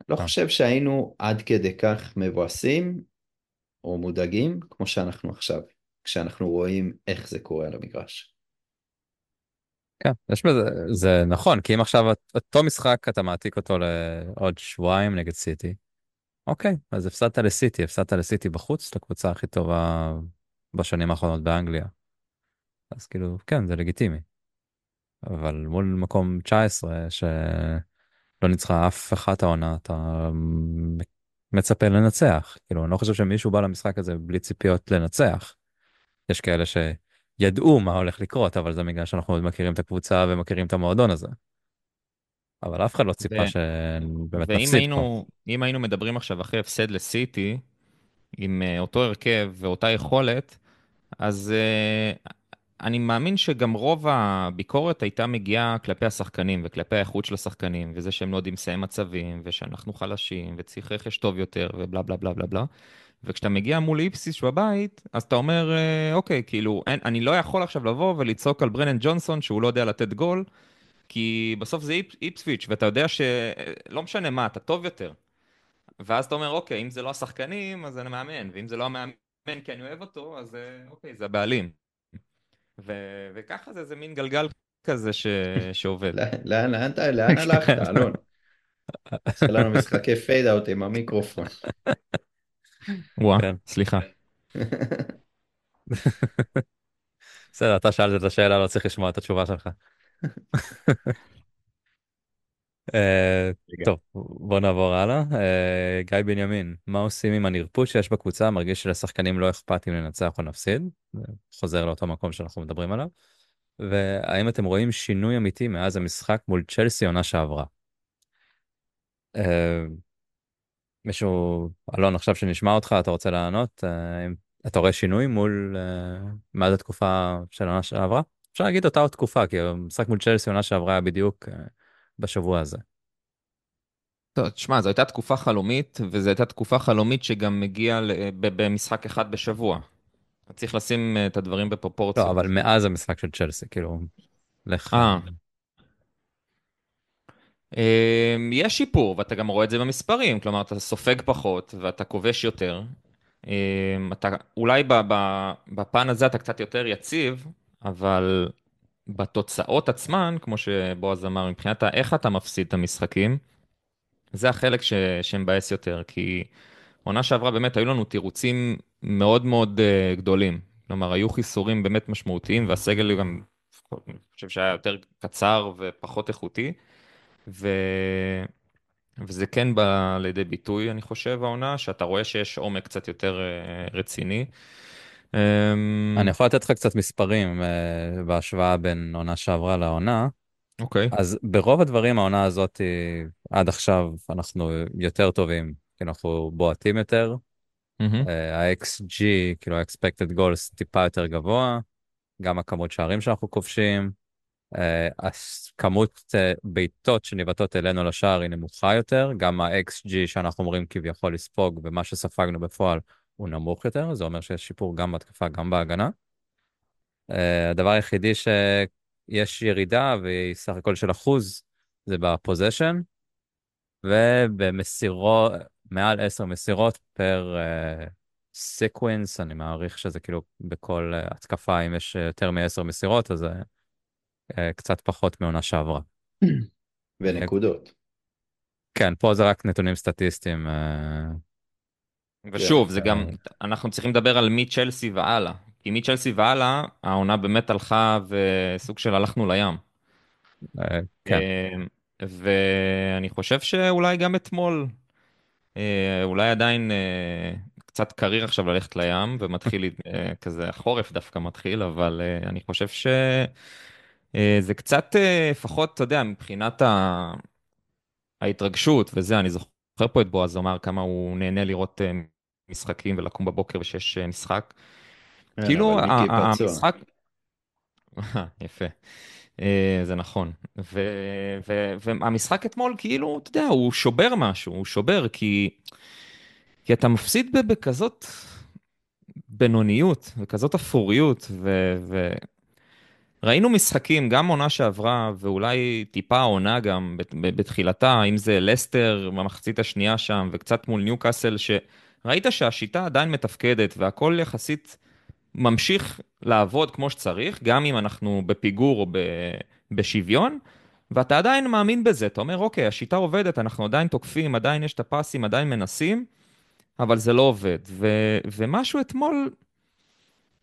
לא אה. חושב שהיינו עד כדי כך מבואסים או מודאגים כמו שאנחנו עכשיו, כשאנחנו רואים איך זה קורה על המגרש. כן, יש בזה, זה נכון, כי אם עכשיו אותו משחק אתה מעתיק אותו לעוד שבועיים נגד סיטי, אוקיי, אז הפסדת לסיטי, הפסדת לסיטי בחוץ, לקבוצה הכי טובה בשנים האחרונות באנגליה. אז כאילו, כן, זה לגיטימי. אבל מול מקום 19, שלא ניצחה אף אחת העונה, אתה מצפה לנצח. כאילו, אני לא חושב שמישהו בא למשחק הזה בלי ציפיות לנצח. יש כאלה ש... ידעו מה הולך לקרות, אבל זה בגלל שאנחנו עוד מכירים את הקבוצה ומכירים את המועדון הזה. אבל אף אחד לא ציפה ו... שבאמת ואם נפסיד היינו, פה. אם היינו מדברים עכשיו אחרי הפסד לסיטי, עם uh, אותו הרכב ואותה יכולת, אז uh, אני מאמין שגם רוב הביקורת הייתה מגיעה כלפי השחקנים וכלפי האיכות של השחקנים, וזה שהם לא יודעים לסיים מצבים, ושאנחנו חלשים, וצריך רכש טוב יותר, ובלה בלה בלה בלה בלה. וכשאתה מגיע מול איפסיס בבית, אז אתה אומר, אה, אוקיי, כאילו, אין, אני לא יכול עכשיו לבוא ולצעוק על ברנן ג'ונסון שהוא לא יודע לתת גול, כי בסוף זה איפ, איפסוויץ', ואתה יודע שלא משנה מה, אתה טוב יותר. ואז אתה אומר, אוקיי, אם זה לא השחקנים, אז אני מאמן, ואם זה לא המאמן כי אני אוהב אותו, אז אה, אוקיי, זה הבעלים. ו- וככה זה, זה מין גלגל כזה ש- שעובד. לאן, לאן, לאן הלכת, אלון? עושה לנו משחקי פייד אאוט עם המיקרופון. וואה, כן. סליחה. בסדר, אתה שאלת את השאלה, לא צריך לשמוע את התשובה שלך. אה, טוב, בוא נעבור הלאה. אה, גיא בנימין, מה עושים עם הנרפות שיש בקבוצה? מרגיש שלשחקנים לא אכפת אם ננצח או נפסיד. חוזר לאותו מקום שאנחנו מדברים עליו. והאם אתם רואים שינוי אמיתי מאז המשחק מול צ'לסי עונה שעברה? אה, מישהו, אלון, עכשיו שנשמע אותך, אתה רוצה לענות? אה, אתה רואה שינוי מול, אה, מאז התקופה של העונה שעברה? אפשר להגיד אותה עוד תקופה, כי המשחק מול צ'לסי עונה שעברה היה בדיוק בשבוע הזה. טוב, תשמע, זו הייתה תקופה חלומית, וזו הייתה תקופה חלומית שגם מגיעה במשחק אחד בשבוע. צריך לשים אה, את הדברים לא, בפרופורציות. אבל מאז המשחק של צ'לסי, כאילו, לך... אה. אמ, יש שיפור, ואתה גם רואה את זה במספרים, כלומר, אתה סופג פחות ואתה כובש יותר. אמ, אתה, אולי בפן הזה אתה קצת יותר יציב, אבל בתוצאות עצמן, כמו שבועז אמר, מבחינת איך אתה מפסיד את המשחקים, זה החלק ש, שמבאס יותר, כי עונה שעברה באמת היו לנו תירוצים מאוד מאוד uh, גדולים. כלומר, היו חיסורים באמת משמעותיים, והסגל גם, אני חושב שהיה יותר קצר ופחות איכותי. ו... וזה כן בא לידי ביטוי, אני חושב, העונה, שאתה רואה שיש עומק קצת יותר uh, רציני. Um, אני יכול לתת לך קצת מספרים uh, בהשוואה בין עונה שעברה לעונה. אוקיי. אז ברוב הדברים העונה הזאת, היא- עד עכשיו אנחנו יותר טובים, כי אנחנו בועטים יותר. אה, ה-XG, כאילו ה-expected goals טיפה יותר גבוה, גם הכמות שערים שאנחנו כובשים, אה, הכמות אה, בעיטות שניבטות אלינו לשער היא נמוכה יותר, גם ה-XG שאנחנו אומרים כביכול לספוג ומה שספגנו בפועל הוא נמוך יותר, זה אומר שיש שיפור גם בהתקפה, גם בהגנה. אה, הדבר היחידי שיש ירידה, והיא סך הכל של אחוז, זה בפוזיישן, ובמסירות, מעל עשר מסירות per sequence, אני מעריך שזה כאילו בכל אה, התקפה, אם יש אה, יותר מעשר מסירות, אז אה, קצת פחות מעונה שעברה. ונקודות. כן, פה זה רק נתונים סטטיסטיים. אה, ושוב, זה אה, גם, אנחנו צריכים לדבר על מצ'לסי והלאה. כי מצ'לסי והלאה, העונה באמת הלכה וסוג של הלכנו לים. אה, כן, אה, ואני חושב שאולי גם אתמול, אה, אולי עדיין אה, קצת קריר עכשיו ללכת לים, ומתחיל אה, כזה, החורף דווקא מתחיל, אבל אה, אני חושב שזה קצת, אה, לפחות, אתה יודע, מבחינת ה... ההתרגשות וזה, אני זוכר פה את בועז אומר כמה הוא נהנה לראות אה, משחקים ולקום בבוקר ושיש אה, משחק. כן, כאילו. המשחק... יפה, אה, זה נכון. ו- ו- והמשחק אתמול כאילו, אתה יודע, הוא שובר משהו, הוא שובר כי, כי אתה מפסיד בכזאת בינוניות וכזאת אפוריות ו... ו... ראינו משחקים, גם עונה שעברה, ואולי טיפה עונה גם בתחילתה, אם זה לסטר במחצית השנייה שם, וקצת מול ניוקאסל, שראית שהשיטה עדיין מתפקדת, והכל יחסית ממשיך לעבוד כמו שצריך, גם אם אנחנו בפיגור או בשוויון, ואתה עדיין מאמין בזה, אתה אומר, אוקיי, השיטה עובדת, אנחנו עדיין תוקפים, עדיין יש את הפסים, עדיין מנסים, אבל זה לא עובד. ו- ומשהו אתמול...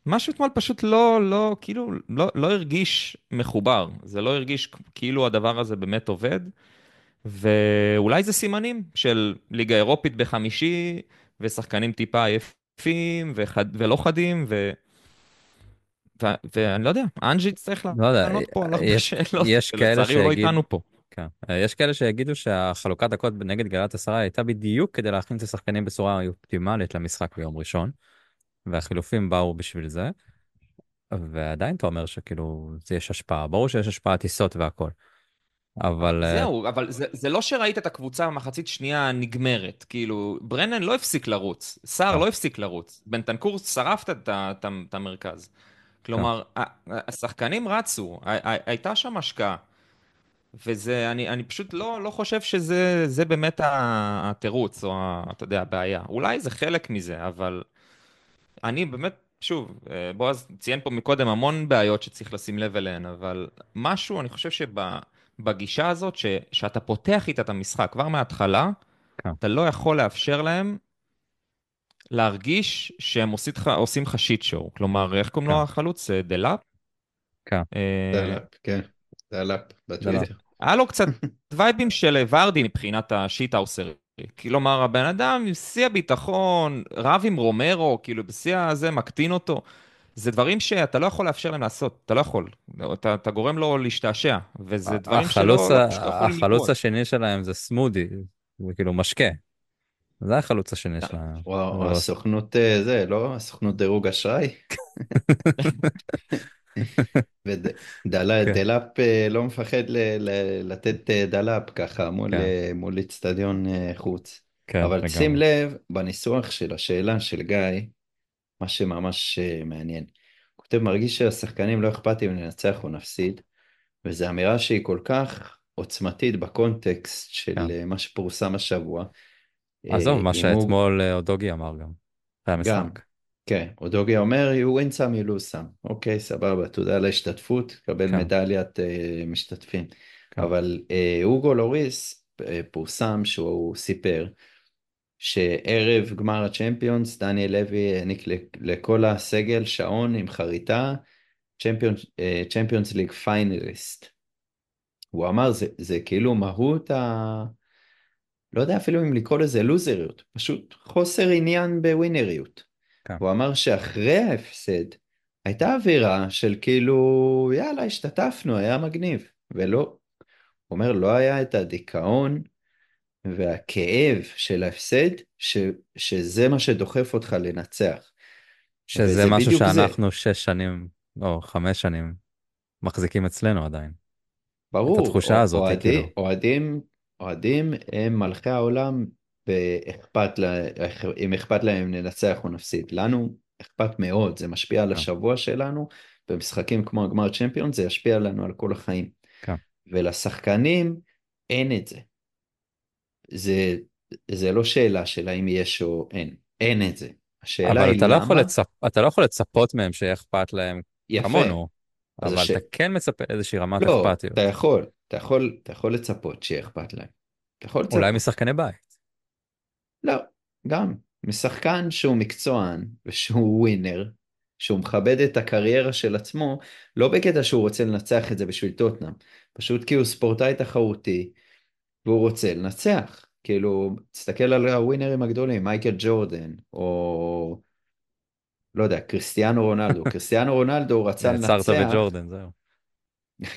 משהו אתמול פשוט לא, לא, כאילו, לא, לא הרגיש מחובר. זה לא הרגיש כאילו הדבר הזה באמת עובד. ואולי זה סימנים של ליגה אירופית בחמישי, ושחקנים טיפה עייפים, וחד, ולא חדים, ו... ו... ואני לא יודע, אנג'י יצטרך לא לענות פה על הרבה יש- שאלות, יש כאלה שלצערי הוא לא שיגיד- איתנו פה. כן. יש כאלה שיגידו שהחלוקת דקות נגד גלת עשרה הייתה בדיוק כדי להכין את השחקנים בצורה אופטימלית למשחק ביום ראשון, והחילופים באו בשביל זה, ועדיין אתה אומר שכאילו, זה יש השפעה, ברור שיש השפעה טיסות והכל, אבל... אה, זהו, אבל זה, זה לא שראית את הקבוצה במחצית שנייה נגמרת. כאילו, ברנן לא הפסיק לרוץ, סער כן. לא הפסיק לרוץ, בנטנקור שרפת את, המרכז. כלומר, ה- השחקנים רצו, הייתה שם השקעה. וזה, אני, אני פשוט לא, לא חושב שזה זה באמת התירוץ, או אתה יודע, הבעיה. אולי זה חלק מזה, אבל אני באמת, שוב, אה, בועז ציין פה מקודם המון בעיות שצריך לשים לב אליהן, אבל משהו, אני חושב שבגישה הזאת, ש, שאתה פותח איתה את המשחק כבר מההתחלה, כן. אתה לא יכול לאפשר להם להרגיש שהם עושים לך, עושים לך shit show. כלומר, איך קוראים לו כן. החלוץ? אה, דלאפ? כן. אה, זה דלאפ, כן. זה דלאפ בטוויטר. היה לו קצת וייבים של ורדי מבחינת ה shithousery. כלומר, הבן אדם עם שיא הביטחון, רב עם רומרו, כאילו בשיא הזה מקטין אותו. זה דברים שאתה לא יכול לאפשר להם לעשות, אתה לא יכול. אתה, אתה גורם לו להשתעשע, וזה דברים שלא החלוץ, לא, ה- לא יכולים החלוץ. השני שלהם זה סמודי, זה כאילו משקה. זה החלוץ השני שלהם. וואו, אבל- הסוכנות אה, זה, לא? הסוכנות דירוג אשראי? כן. ודלאפ אה, לא מפחד לתת אה, דלאפ ככה מול כן. אה, אצטדיון חוץ. כן, אבל. שים לב, בניסוח של השאלה של גיא, מה שממש מעניין. הוא כותב, מרגיש שהשחקנים לא אכפת אם ננצח או נפסיד, וזו אמירה שהיא כל כך עוצמתית בקונטקסט של כן. מה שפורסם השבוע. עזוב, מה שאתמול אודוגי אמר גם. גם. כן, אודוגיה אומר, you win some, you lose some. אוקיי, סבבה, תודה על ההשתתפות, קבל כן. מדליית אה, משתתפים. כן. אבל אה, אוגו לוריס אה, פורסם שהוא סיפר שערב גמר הצ'מפיונס, דניאל לוי העניק לכל הסגל שעון עם חריטה, צ'מפיונס ליג פיינליסט. הוא אמר, זה, זה כאילו מהות ה... לא יודע אפילו אם לקרוא לזה לוזריות, פשוט חוסר עניין בווינריות. כן. הוא אמר שאחרי ההפסד הייתה אווירה של כאילו, יאללה, השתתפנו, היה מגניב, ולא. הוא אומר, לא היה את הדיכאון והכאב של ההפסד, ש, שזה מה שדוחף אותך לנצח. שזה משהו בדיוק זה. שאנחנו שש שנים, או חמש שנים, מחזיקים אצלנו עדיין. ברור, את התחושה הזאת, אוהדים, כאילו. אוהדים, אוהדים הם מלכי העולם באכפת, לה- אם אכפת להם ננצח או נפסיד. לנו אכפת מאוד, זה משפיע על כן. השבוע שלנו, במשחקים כמו הגמר צ'מפיון זה ישפיע לנו על כל החיים. כן. ולשחקנים אין את זה. זה, זה לא שאלה של האם יש או אין, אין את זה. השאלה אבל היא אתה לא, למה, יכול לצפ... אתה לא יכול לצפות מהם שיהיה אכפת להם יפה. כמונו, אבל הש- אתה כן מצפה איזושהי רמת לא, אכפתיות. אתה יכול, אתה יכול, אתה יכול לצפות שיהיה אכפת להם. אתה יכול לצפות. אולי משחקני בית. לא, גם. משחקן שהוא מקצוען ושהוא ווינר, שהוא מכבד את הקריירה של עצמו, לא בקטע שהוא רוצה לנצח את זה בשביל טוטנאם, פשוט כי הוא ספורטאי תחרותי והוא רוצה לנצח. כאילו, תסתכל על הווינרים הגדולים, מייקל ג'ורדן, או לא יודע, קריסטיאנו רונלדו. קריסטיאנו רונלדו רצה לנצח. נעצרת בג'ורדן, זהו.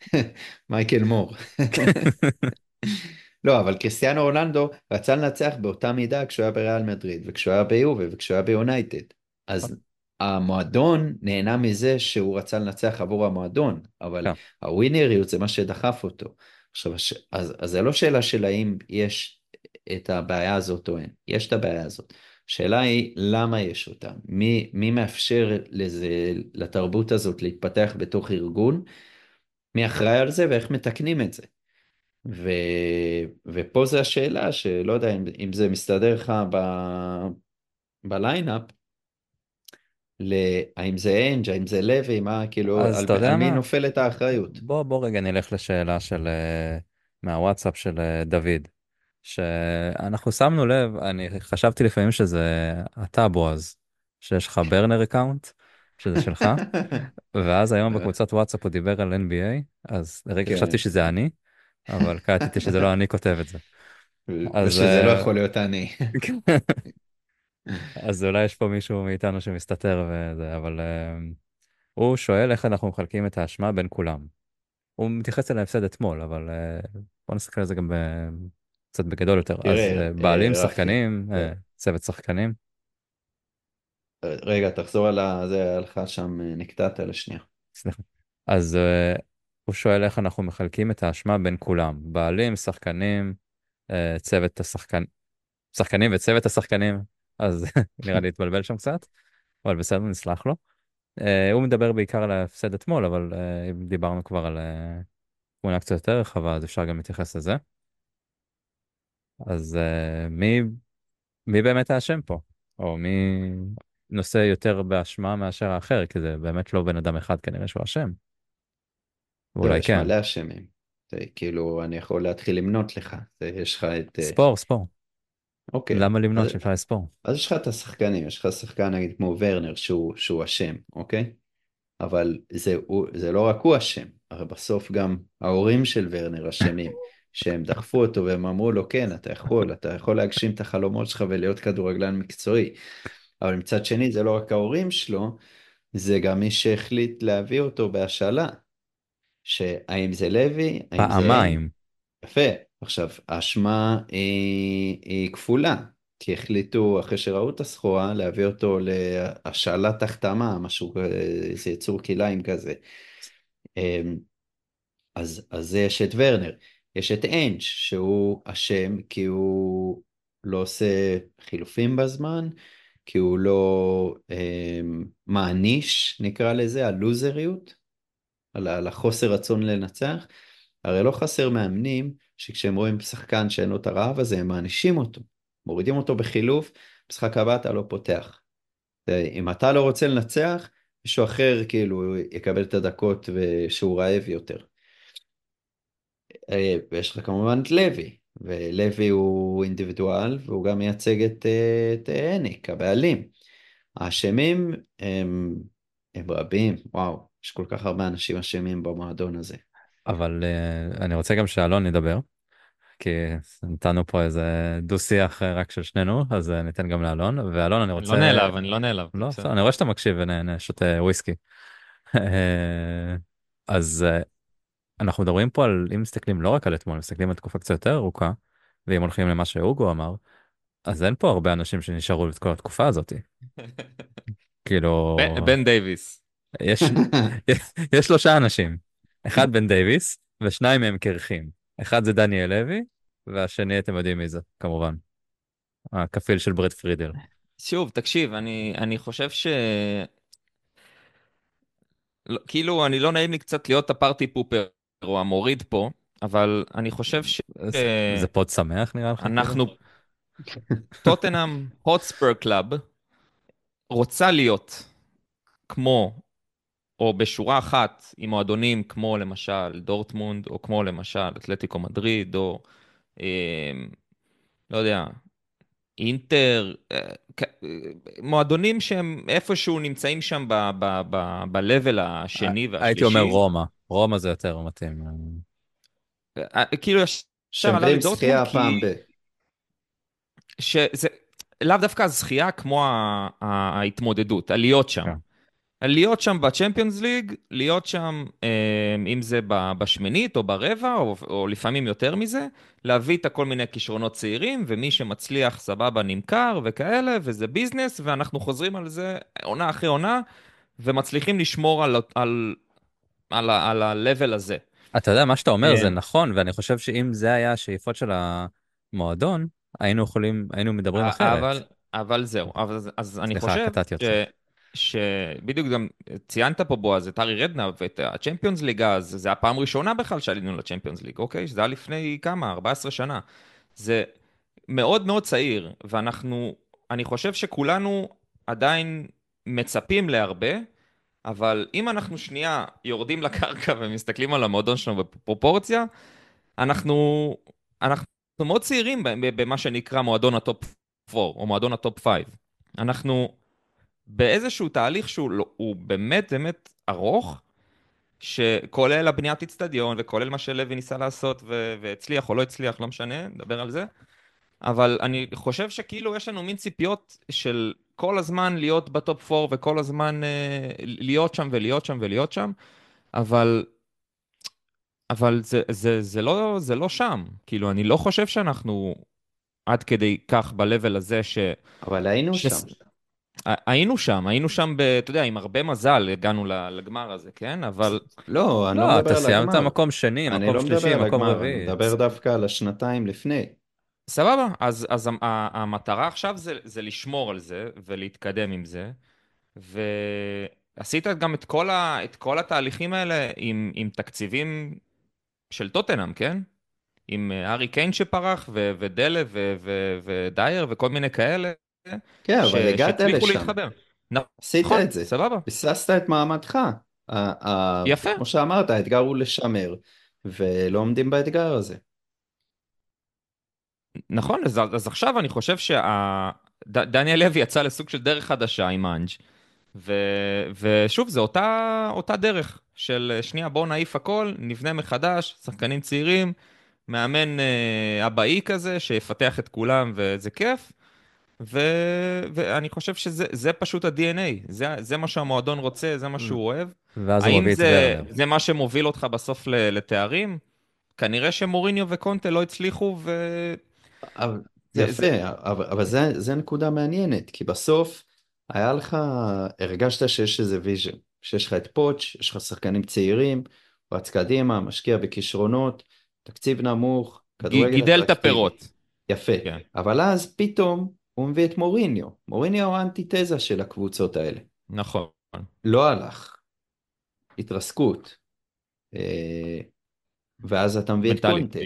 כן. מייקל מור. לא, אבל קריסטיאנו רונלדו רצה לנצח באותה מידה כשהוא היה בריאל מדריד, וכשהוא היה ביובה, וכשהוא היה ביונייטד. אז המועדון נהנה מזה שהוא רצה לנצח עבור המועדון, אבל כן. הווינריות זה מה שדחף אותו. עכשיו, אז, אז זה לא שאלה של האם יש את הבעיה הזאת או אין, יש את הבעיה הזאת. השאלה היא למה יש אותה, מי, מי מאפשר לזה, לתרבות הזאת להתפתח בתוך ארגון, מי אחראי על זה ואיך מתקנים את זה. ו... ופה זה השאלה שלא יודע אם, אם זה מסתדר לך ב... ב lineup, ל... האם זה אנג', האם זה לוי, מה כאילו, על, מי? נופלת האחריות. בוא, בוא רגע נלך לשאלה של, אה, מהוואטסאפ של אה, דוד, שאנחנו שמנו לב, אני חשבתי לפעמים שזה אתה בועז, שיש לך burner account, שזה שלך, ואז היום בקבוצת וואטסאפ הוא דיבר על NBA, אז לרגע כן. חשבתי שזה אני, אבל קלטתי שזה לא אני כותב את זה. אז, ושזה לא אה, יכול להיות אני. אז אולי יש פה מישהו מאיתנו שמסתתר וזה, אבל אה, הוא שואל איך אנחנו מחלקים את האשמה בין כולם. הוא מתייחס אל ההפסד אתמול, אבל אה, בוא נסתכל על זה גם ב... קצת בגדול יותר. אז אה, בעלים, שחקנים. צוות שחקנים. רגע, תחזור על. זה היה לך שם, נקטעת לשנייה. סליחה. אז הוא שואל איך אנחנו מחלקים את האשמה בין כולם. בעלים, שחקנים, אה, צוות השחקן... שחקנים וצוות השחקנים, אז נראה לי התבלבל שם קצת, אבל בסדר, נסלח לו. אה, הוא מדבר בעיקר על ההפסד אתמול, אבל אה, אם דיברנו כבר על תמונה קצת יותר רחבה, אז אפשר גם להתייחס לזה. אז מי, מי באמת האשם פה? או מי נושא יותר באשמה מאשר האחר? כי זה באמת לא בן אדם אחד כנראה שהוא אשם. לא, ואולי יש כן. מלא אשמים. זה כאילו, אני יכול להתחיל למנות לך. זה, יש לך את... אה, ספור, ספור. אוקיי. למה למנות אז- שאפשר לספור? אז יש לך את השחקנים, יש לך שחקן נגיד כמו ורנר שהוא, שהוא אשם, אוקיי? אבל זה, הוא, זה לא רק הוא אשם, הרי בסוף גם ההורים של ורנר אשמים, שהם דחפו אותו והם אמרו לו, כן, אתה יכול, אתה יכול להגשים את החלומות שלך ולהיות כדורגלן מקצועי. אבל מצד שני, זה לא רק ההורים שלו, זה גם מי שהחליט להביא אותו בהשאלה. שהאם זה לוי, האם זה... פעמיים. יפה. עכשיו, האשמה היא, היא כפולה, כי החליטו, אחרי שראו את הסחורה, להביא אותו להשאלת החתמה, משהו, איזה יצור כלאיים כזה. אמ, אז, אז יש את ורנר. יש את אנג' שהוא אשם כי הוא לא עושה חילופים בזמן, כי הוא לא אה, מעניש, נקרא לזה, הלוזריות, על, החוסר רצון לנצח. הרי לא חסר מאמנים שכשהם רואים שחקן שאין לו את הרעב הזה, הם מענישים אותו. מורידים אותו בחילוף, משחק הבא אתה לא פותח. אם אתה לא רוצה לנצח, מישהו אחר כאילו יקבל את הדקות ושהוא רעב יותר. אה, ויש לך כמובן את לוי, ולוי הוא אינדיבידואל והוא גם מייצג את, אה, את הניק, הבעלים. האשמים הם, הם רבים, וואו, יש כל כך הרבה אנשים אשמים במועדון הזה. אבל uh, אני רוצה גם שאלון ידבר, כי נתנו פה איזה דו-שיח רק של שנינו, אז ניתן גם לאלון, ואלון אני רוצה... לא נעלב, אני לא נעלב. לא, בסדר, אני רואה שאתה מקשיב ונהנה, שותה וויסקי. אז אנחנו מדברים פה על, אם מסתכלים לא רק על אתמול, מסתכלים על תקופה קצת יותר ארוכה, ואם הולכים למה שאוגו אמר, אז אין פה הרבה אנשים שנשארו את כל התקופה הזאת. כאילו... בן דייוויס. יש, יש שלושה אנשים, אחד בן דייוויס, ושניים מהם קרחים. אחד זה דניאל לוי, והשני אתם יודעים מי זה, כמובן. הכפיל של ברד פרידל. שוב, תקשיב, אני, אני חושב ש... לא, כאילו, אני לא נעים לי קצת להיות ה party pooper או המוריד פה, אבל אני חושב ש... זה, זה פוצ' שמח נראה לך? אנחנו... טוטנאם הוטספר קלאב רוצה להיות כמו, או בשורה אחת עם מועדונים כמו למשל דורטמונד, או כמו למשל אתלטיקו מדריד, או אה, לא יודע, אינטר, אה, מועדונים שהם איפשהו נמצאים שם ב-level השני והשלישי. הייתי אומר רומא, רומא זה יותר מתאים. אה, כאילו יש... שומרים זכייה פעם ב... שזה לאו דווקא הזכייה כמו ההתמודדות, עליות שם. כן. להיות שם בצ'מפיונס ליג, להיות שם, אה, אם זה בשמינית או ברבע, או, או לפעמים יותר מזה, להביא את הכל מיני כישרונות צעירים, ומי שמצליח סבבה נמכר וכאלה, וזה ביזנס, ואנחנו חוזרים על זה עונה אחרי עונה, ומצליחים לשמור על, על, על, על ה-level הזה. אתה יודע, מה שאתה אומר זה נכון, ואני חושב שאם זה היה השאיפות של המועדון, היינו יכולים, היינו מדברים אחרת. אבל, אבל זהו, אז, אז אני חושב... סליחה, קטעתי אותך. שבדיוק גם ציינת פה בועז את ארי רדנאפ ואת הצ'מפיונס ליג אז, זה הפעם הראשונה בכלל שעלינו לצ'מפיונס ליג, אוקיי? שזה היה לפני כמה? 14 שנה. זה מאוד מאוד צעיר, ואנחנו, אני חושב שכולנו עדיין מצפים להרבה, אבל אם אנחנו שנייה יורדים לקרקע ומסתכלים על המועדון שלנו בפרופורציה, אנחנו, אנחנו מאוד צעירים במה שנקרא מועדון ה top 4, או מועדון ה top 5. אנחנו באיזשהו תהליך שהוא לא, באמת באמת ארוך, שכולל הבניית איצטדיון וכולל מה שלוי ניסה לעשות ו- והצליח או לא הצליח, לא משנה, נדבר על זה. אבל אני חושב שכאילו יש לנו מין ציפיות של כל הזמן להיות בטופ 4 וכל הזמן אה, להיות שם ולהיות שם ולהיות שם, אבל, אבל זה, זה, זה, לא, זה לא שם. כאילו, אני לא חושב שאנחנו עד כדי כך ב-level הזה ש... אבל היינו ש... שם. היינו שם, היינו שם, ב, אתה יודע, עם הרבה מזל הגענו לגמר הזה, כן? אבל... לא, אני לא, לא מדבר על הגמר. אתה סיימת מקום שני, מקום לא שלישי, מקום רביעי. אני מדבר דווקא על השנתיים לפני. סבבה, אז, אז המטרה עכשיו זה, זה לשמור על זה ולהתקדם עם זה, ועשית גם את כל, ה, את כל התהליכים האלה עם, עם תקציבים של טוטנאם, כן? עם אה, ארי קיין שפרח, ו, ודלה, ו, ו, ודייר, וכל מיני כאלה. כן, אבל הגעת לשם. להתחבר. עשית נכון, את זה. סבבה. ביססת את מעמדך. יפה. כמו שאמרת, האתגר הוא לשמר, ולא עומדים באתגר הזה. נכון, אז, אז עכשיו אני חושב שדניאל לוי יצא לסוג של דרך חדשה עם אנג' ו, ושוב, זו אותה, אותה דרך של שנייה בואו נעיף הכל, נבנה מחדש, שחקנים צעירים, מאמן אה, אבאי כזה שיפתח את כולם וזה כיף. ו... ואני חושב שזה פשוט ה-DNA, זה, זה מה שהמועדון רוצה, זה מה שהוא אוהב. ואז הוא מביא את זה, זה מה שמוביל אותך בסוף לתארים? כנראה שמוריניו וקונטה לא הצליחו ו... אבל, זה, יפה, זה... אבל, אבל זה, זה נקודה מעניינת, כי בסוף היה לך, הרגשת שיש איזה vision, שיש לך את פוצ', יש לך שחקנים צעירים, רץ קדימה, משקיע בכישרונות, תקציב נמוך, כדורגל גידל את הפירות. יפה, כן. אבל אז פתאום הוא מביא את מוריניו. מוריניו הוא האנטיתזה של הקבוצות האלה. נכון. לא הלך. התרסקות. אה, ואז אתה מביא את קונטה.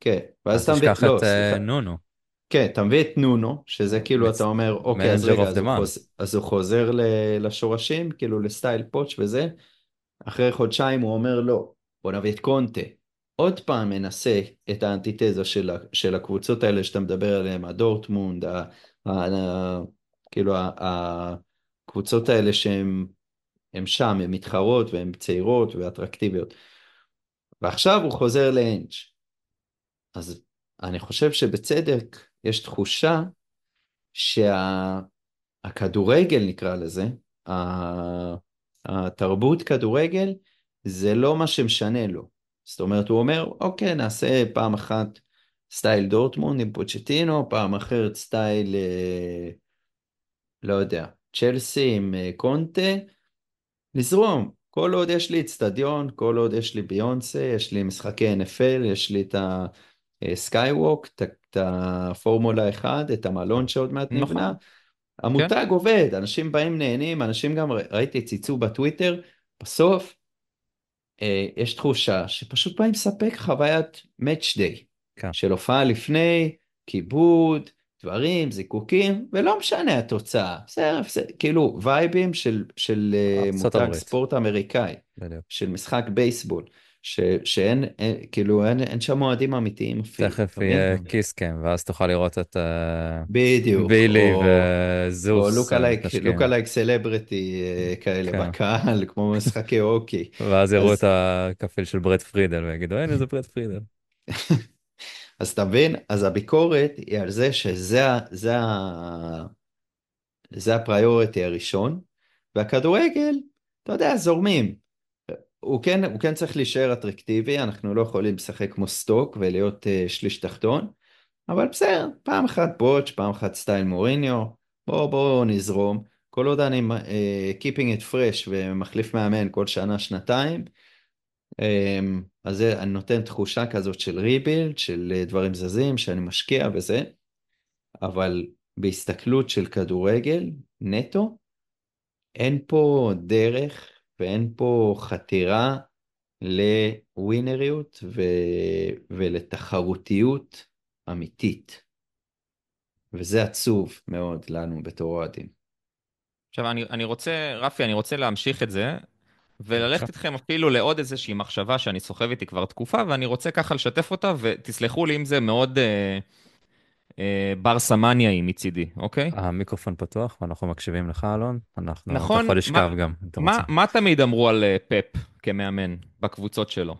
כן, ואז אז אתה מביא, לא, את אה, סליחה. נונו. כן, אתה מביא את נונו, שזה כאילו מצ- אתה אומר, אוקיי, אז רגע, אז הוא, חוזר. לשורשים, כאילו לסטייל פוטש וזה, אחרי חודשיים הוא אומר, לא, בוא נביא את קונטה. עוד פעם מנסה את האנטיתזה של. של הקבוצות האלה שאתה מדבר עליהן, הדורטמונד, ה... ה... ה... כאילו. הקבוצות האלה שהן הם שם, הן מתחרות והן צעירות ואטרקטיביות. ועכשיו הוא חוזר לאנג'. אז אני חושב שבצדק יש תחושה שהכדורגל נקרא לזה, התרבות כדורגל, זה לא מה שמשנה לו. זאת אומרת, הוא אומר, אוקיי, נעשה פעם אחת סטייל דורטמונד עם פוצ'טינו, פעם אחרת סטייל, אה, לא יודע, צ'לסי עם אה, קונטה, לזרום. כל עוד יש לי אצטדיון, כל עוד יש לי ביונסה, יש לי משחקי NFL, יש לי את ה skywalk, את, את הפורמולה 1, את המלון שעוד מעט נכון. נבנה. המותג עובד, אנשים באים נהנים, אנשים גם, ראיתי ציוץ בטוויטר, בסוף אה, יש תחושה שפשוט באים לספק חוויית match day, כן. של הופעה לפני, כיבוד, דברים, זיקוקים, ולא משנה התוצאה, בסדר, כאילו וייבים של, של אה, מותג. ספורט אמריקאי, בדיוק. של משחק בייסבול, ש, שאין, אין, כאילו אין, אין שם אוהדים אמיתיים אפילו, תכף? יהיה kiss cam, ואז תוכל לראות את אה, בדיוק, בילי או- או וזוס. lookalike, מתנשקים. lookalike celebrity אה, כאלה כן. בקהל, כמו משחקי הוקי. ואז יראו אז- את הכפיל של ברד פרידל ויגידו, הנה זה ברד פרידל. אז אתה מבין? אז הביקורת היא על זה שזה זה זה ה priority הראשון, והכדורגל, אתה יודע, זורמים. הוא כן, הוא כן צריך להישאר אטרקטיבי, אנחנו לא יכולים לשחק כמו סטוק ולהיות uh, שליש תחתון, אבל בסדר, פעם אחת Butch, פעם אחת style מוריניו, בואו בואו נזרום. כל עוד אני uh, keeping it fresh ומחליף מאמן כל שנה, שנתיים, um, אז זה, נותן תחושה כזאת של ריבילד, של uh, דברים זזים, שאני משקיע וזה, אבל בהסתכלות של כדורגל נטו, אין פה דרך ואין פה חתירה לווינריות ו... ולתחרותיות אמיתית. וזה עצוב מאוד לנו בתור אוהדים. עכשיו, אני, אני רוצה, רפי, אני רוצה להמשיך את זה, וללכת איתכם אפילו לעוד איזושהי מחשבה שאני סוחב איתי כבר תקופה, ואני רוצה ככה לשתף אותה, ותסלחו לי אם זה מאוד אה, בר סמניאי מצידי, אוקיי? המיקרופון פתוח ואנחנו מקשיבים לך, אלון. אנחנו, נכון, אתה יכול לשכב מה- גם, אם אתה רוצה. מה תמיד אמרו על אה, פפ כמאמן בקבוצות שלו?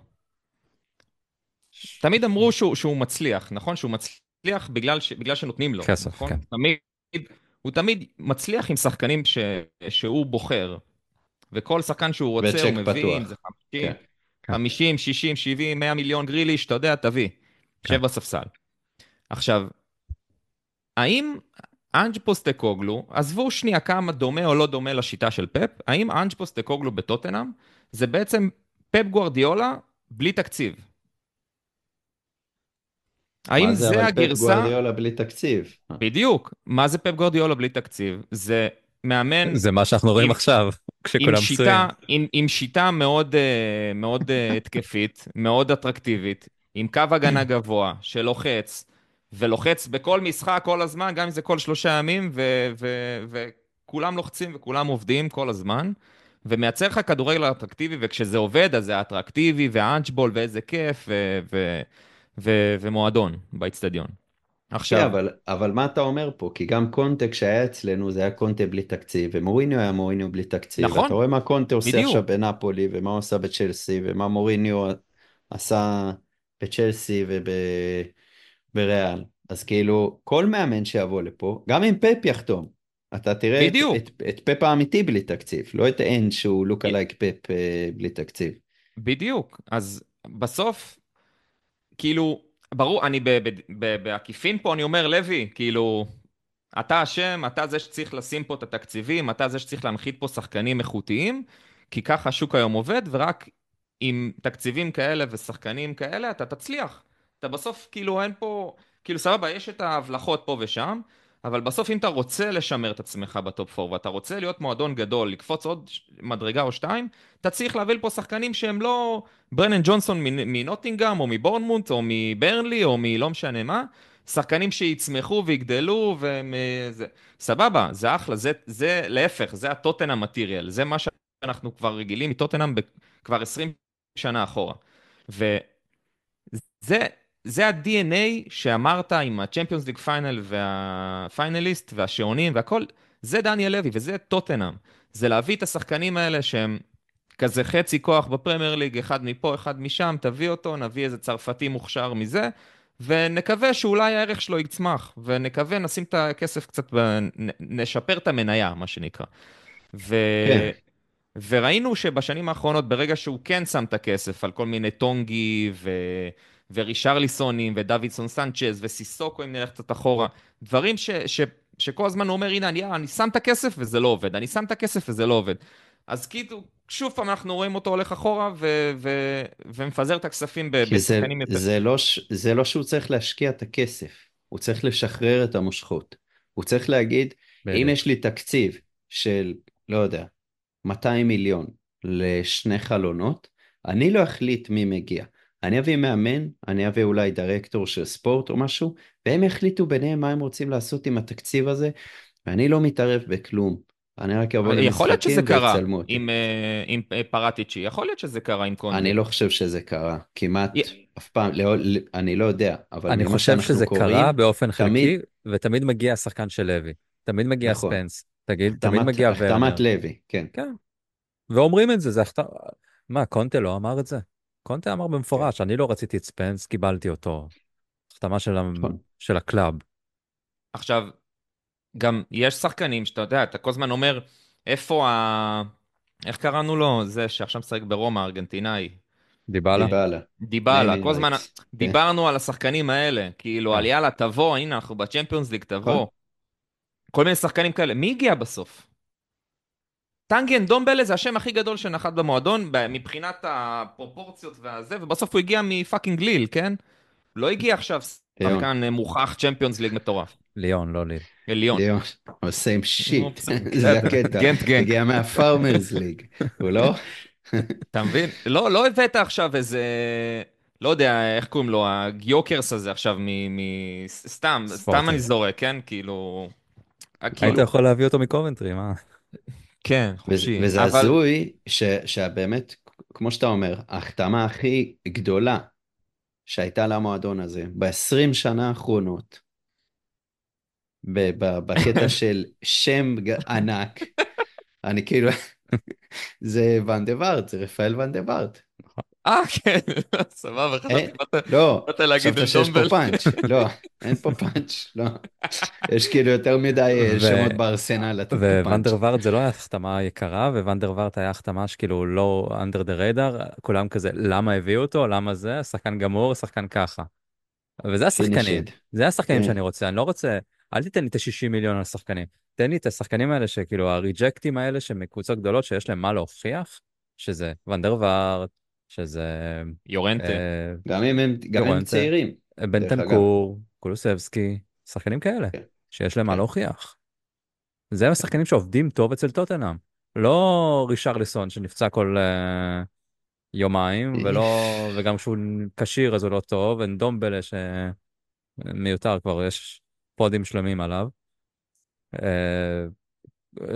תמיד אמרו שהוא, שהוא מצליח, נכון? שהוא מצליח בגלל, ש, בגלל שנותנים לו, כסף, נכון? כן. תמיד, הוא תמיד מצליח עם שחקנים ש, שהוא בוחר, וכל שחקן שהוא רוצה הוא מביא, פתוח. אם זה 50, כן. כן. 50, 60, 70, 100 מיליון גריליש, אתה יודע, תביא. כן. שב בספסל. עכשיו, האם אנג' פוסטקוגלו, עזבו שנייה כמה דומה או לא דומה לשיטה של פפ, האם אנג' פוסטקוגלו בטוטנאם זה בעצם פפ גוורדיולה בלי תקציב? האם מה זה זה אבל פפ הגרסה... גוארדיולה בלי תקציב? בדיוק. מה זה פפ גוורדיולה בלי תקציב? זה מאמן זה מה שאנחנו רואים עם- עכשיו, עם כשכולם פצועים. שיטה, עם, עם שיטה מאוד, אה, מאוד אה, התקפית, מאוד אטרקטיבית, עם קו הגנה גבוה שלוחץ, ולוחץ בכל משחק כל הזמן, גם אם זה כל שלושה ימים, ו- ו- וכולם לוחצים וכולם עובדים כל הזמן, ומייצר לך כדורגל אטרקטיבי, וכשזה עובד אז זה אטרקטיבי, ואנצ'בול, ואיזה כיף, ו- ו- ו- ומועדון באיצטדיון. כן, עכשיו, אבל, אבל מה אתה אומר פה? כי גם קונטה כשהיה אצלנו זה היה קונטה בלי תקציב, ומוריניו היה מוריניו בלי תקציב. נכון. אתה רואה מה קונטה עושה בדיוק. עכשיו בנפולי, ומה הוא עשה בצ'לסי, ומה מוריניו עשה בצ'לסי ובריאל. אז כאילו, כל מאמן שיבוא לפה, גם אם פפ יחתום, אתה תראה את, בדיוק. את, את פפ האמיתי בלי תקציב, לא את אין שהוא לוק עלייק פפ אה, בלי תקציב. בדיוק. אז בסוף, כאילו, ברור, אני בעקיפין פה, אני אומר, לוי, כאילו, אתה אשם, אתה זה שצריך לשים פה את התקציבים, אתה זה שצריך להנחית פה שחקנים איכותיים, כי ככה השוק היום עובד, ורק עם תקציבים כאלה ושחקנים כאלה, אתה תצליח. אתה בסוף, כאילו, אין פה, כאילו, סבבה, יש את ההבלחות פה ושם, אבל בסוף אם אתה רוצה לשמר את עצמך בטופ 4 ואתה רוצה להיות מועדון גדול, לקפוץ עוד מדרגה או שתיים, אתה צריך להביא לפה שחקנים שהם לא ברנן ג'ונסון מנוטינגאם או מבורנמוט או מברנלי או מלא משנה מה, שחקנים שיצמחו ויגדלו והם... אה, זה, סבבה, זה אחלה, זה, זה להפך, זה הטוטן המטריאל, זה מה שאנחנו כבר רגילים מטוטנאם כבר 20 שנה אחורה. וזה זה ה-DNA שאמרת עם ה-Champions League פיינל והפיינליסט והשעונים והכל, זה דניאל לוי וזה טוטנאם. זה להביא את השחקנים האלה שהם כזה חצי כוח בפרמייר ליג, אחד מפה, אחד משם, תביא אותו, נביא איזה צרפתי מוכשר מזה, ונקווה שאולי הערך שלו יצמח, ונקווה נשים את הכסף קצת, נשפר את המניה, מה שנקרא. ו... כן. וראינו שבשנים האחרונות, ברגע שהוא כן שם את הכסף על כל מיני טונגי ו... ורישרליסונים ודוידסון סנצ'ז וסיסוקו, אם נלך קצת אחורה, דברים ש... ש... שכל הזמן הוא אומר, הנה, אני, אני שם את הכסף וזה לא עובד, אני שם את הכסף וזה לא עובד. אז כאילו, שוב פעם אנחנו רואים אותו הולך אחורה ו- ו- ומפזר את הכספים בשחקנים יותר. זה לא, זה לא שהוא צריך להשקיע את הכסף, הוא צריך לשחרר את המושכות. הוא צריך להגיד, בדיוק. אם יש לי תקציב של, לא יודע, 200 מיליון לשני חלונות, אני לא אחליט מי מגיע. אני אביא מאמן, אני אביא אולי דירקטור של ספורט או משהו, והם יחליטו ביניהם מה הם רוצים לעשות עם התקציב הזה, ואני לא מתערב בכלום. אני רק אבוא למשחקים ויצלמו אותי. עם, אה, עם אה, פרטיצ'י, יכול להיות שזה קרה עם קונטה. אני לא חושב שזה קרה, כמעט י... אף פעם, לא, אני לא יודע, אבל אני חושב שזה קוראים, קרה באופן תמיד... חלקי, ותמיד מגיע השחקן של לוי, תמיד מגיע נכון. ספנס, תגיד, החתמת, תמיד מגיע. החתמת לוי, כן. כן. ואומרים את זה, זה החתמה, מה, קונטה לא אמר את זה? קונטה אמר במפורש, כן. אני לא רציתי את ספנס, קיבלתי אותו. החתמה של, נכון. של ה club. עכשיו, גם יש שחקנים שאתה יודע, אתה כל הזמן אומר, איפה ה... איך קראנו לו? זה שעכשיו משחק ברומא, ארגנטינאי. דיבאלה? דיבאלה. דיבאלה, כל הזמן דיברנו על השחקנים האלה, כאילו, על כן. יאללה, תבוא, הנה, אנחנו ב Champions League, תבוא. כל מיני שחקנים כאלה. מי הגיע בסוף? טנגי אנדומבלה זה השם הכי גדול שנחת במועדון מבחינת הפרופורציות והזה, ובסוף הוא הגיע מ fucking ליל, כן? לא הגיע עכשיו שחקן מוכח צ'מפיונס ליג מטורף. ליאון, לא ליל. ליאון. ליאון, same shit, זה הקטע. גנט גנט. הגיע מה farmers league, הוא לא? אתה מבין? לא, לא הבאת עכשיו איזה... לא יודע, איך קוראים לו, הגיוקרס הזה עכשיו, מ... סתם, אני זורק, כן? כאילו... היית כאילו- יכול להביא אותו מקובנטרי, מה? כן, חופשי. וזה אבל... הזוי שבאמת, כמו שאתה אומר, ההחתמה הכי גדולה שהייתה למועדון הזה ב-20 שנה האחרונות, בקטע של שם ענק, אני כאילו, זה ואן דה וארט, זה רפאל ואן דה וארט. אה, כן, סבבה, חשבתי, לא, חשבת שיש פה פאנץ', לא, אין פה פאנץ', לא. יש כאילו יותר מדי אה, שמות בארסנל. וונדר זה לא היה החתמה יקרה, ווונדר היה החתמה שכאילו לא under the radar, כולם כזה, למה הביאו אותו, למה זה, שחקן גמור, שחקן ככה. וזה השחקנים, זה השחקנים כן. שאני רוצה, אני לא רוצה, אל תיתן לי את ה-60 מיליון על השחקנים, תן לי את השחקנים האלה שכאילו הריג'קטים האלה שמקבוצות גדולות שיש להם מה להוכיח, שזה ונדר וארט, שזה... יורנטה. אה, גם אם הם, גם הם צעירים. בן תנקור, קולוסבסקי, שחקנים כאלה, כן. שיש להם מה כן. להוכיח. זה השחקנים שעובדים טוב אצל טוטנאם. לא רישרליסון שנפצע כל uh, יומיים, ולא, וגם כשהוא כשיר אז הוא לא טוב, ונדומבלה שמיותר כבר, יש פודים שלמים עליו. Uh,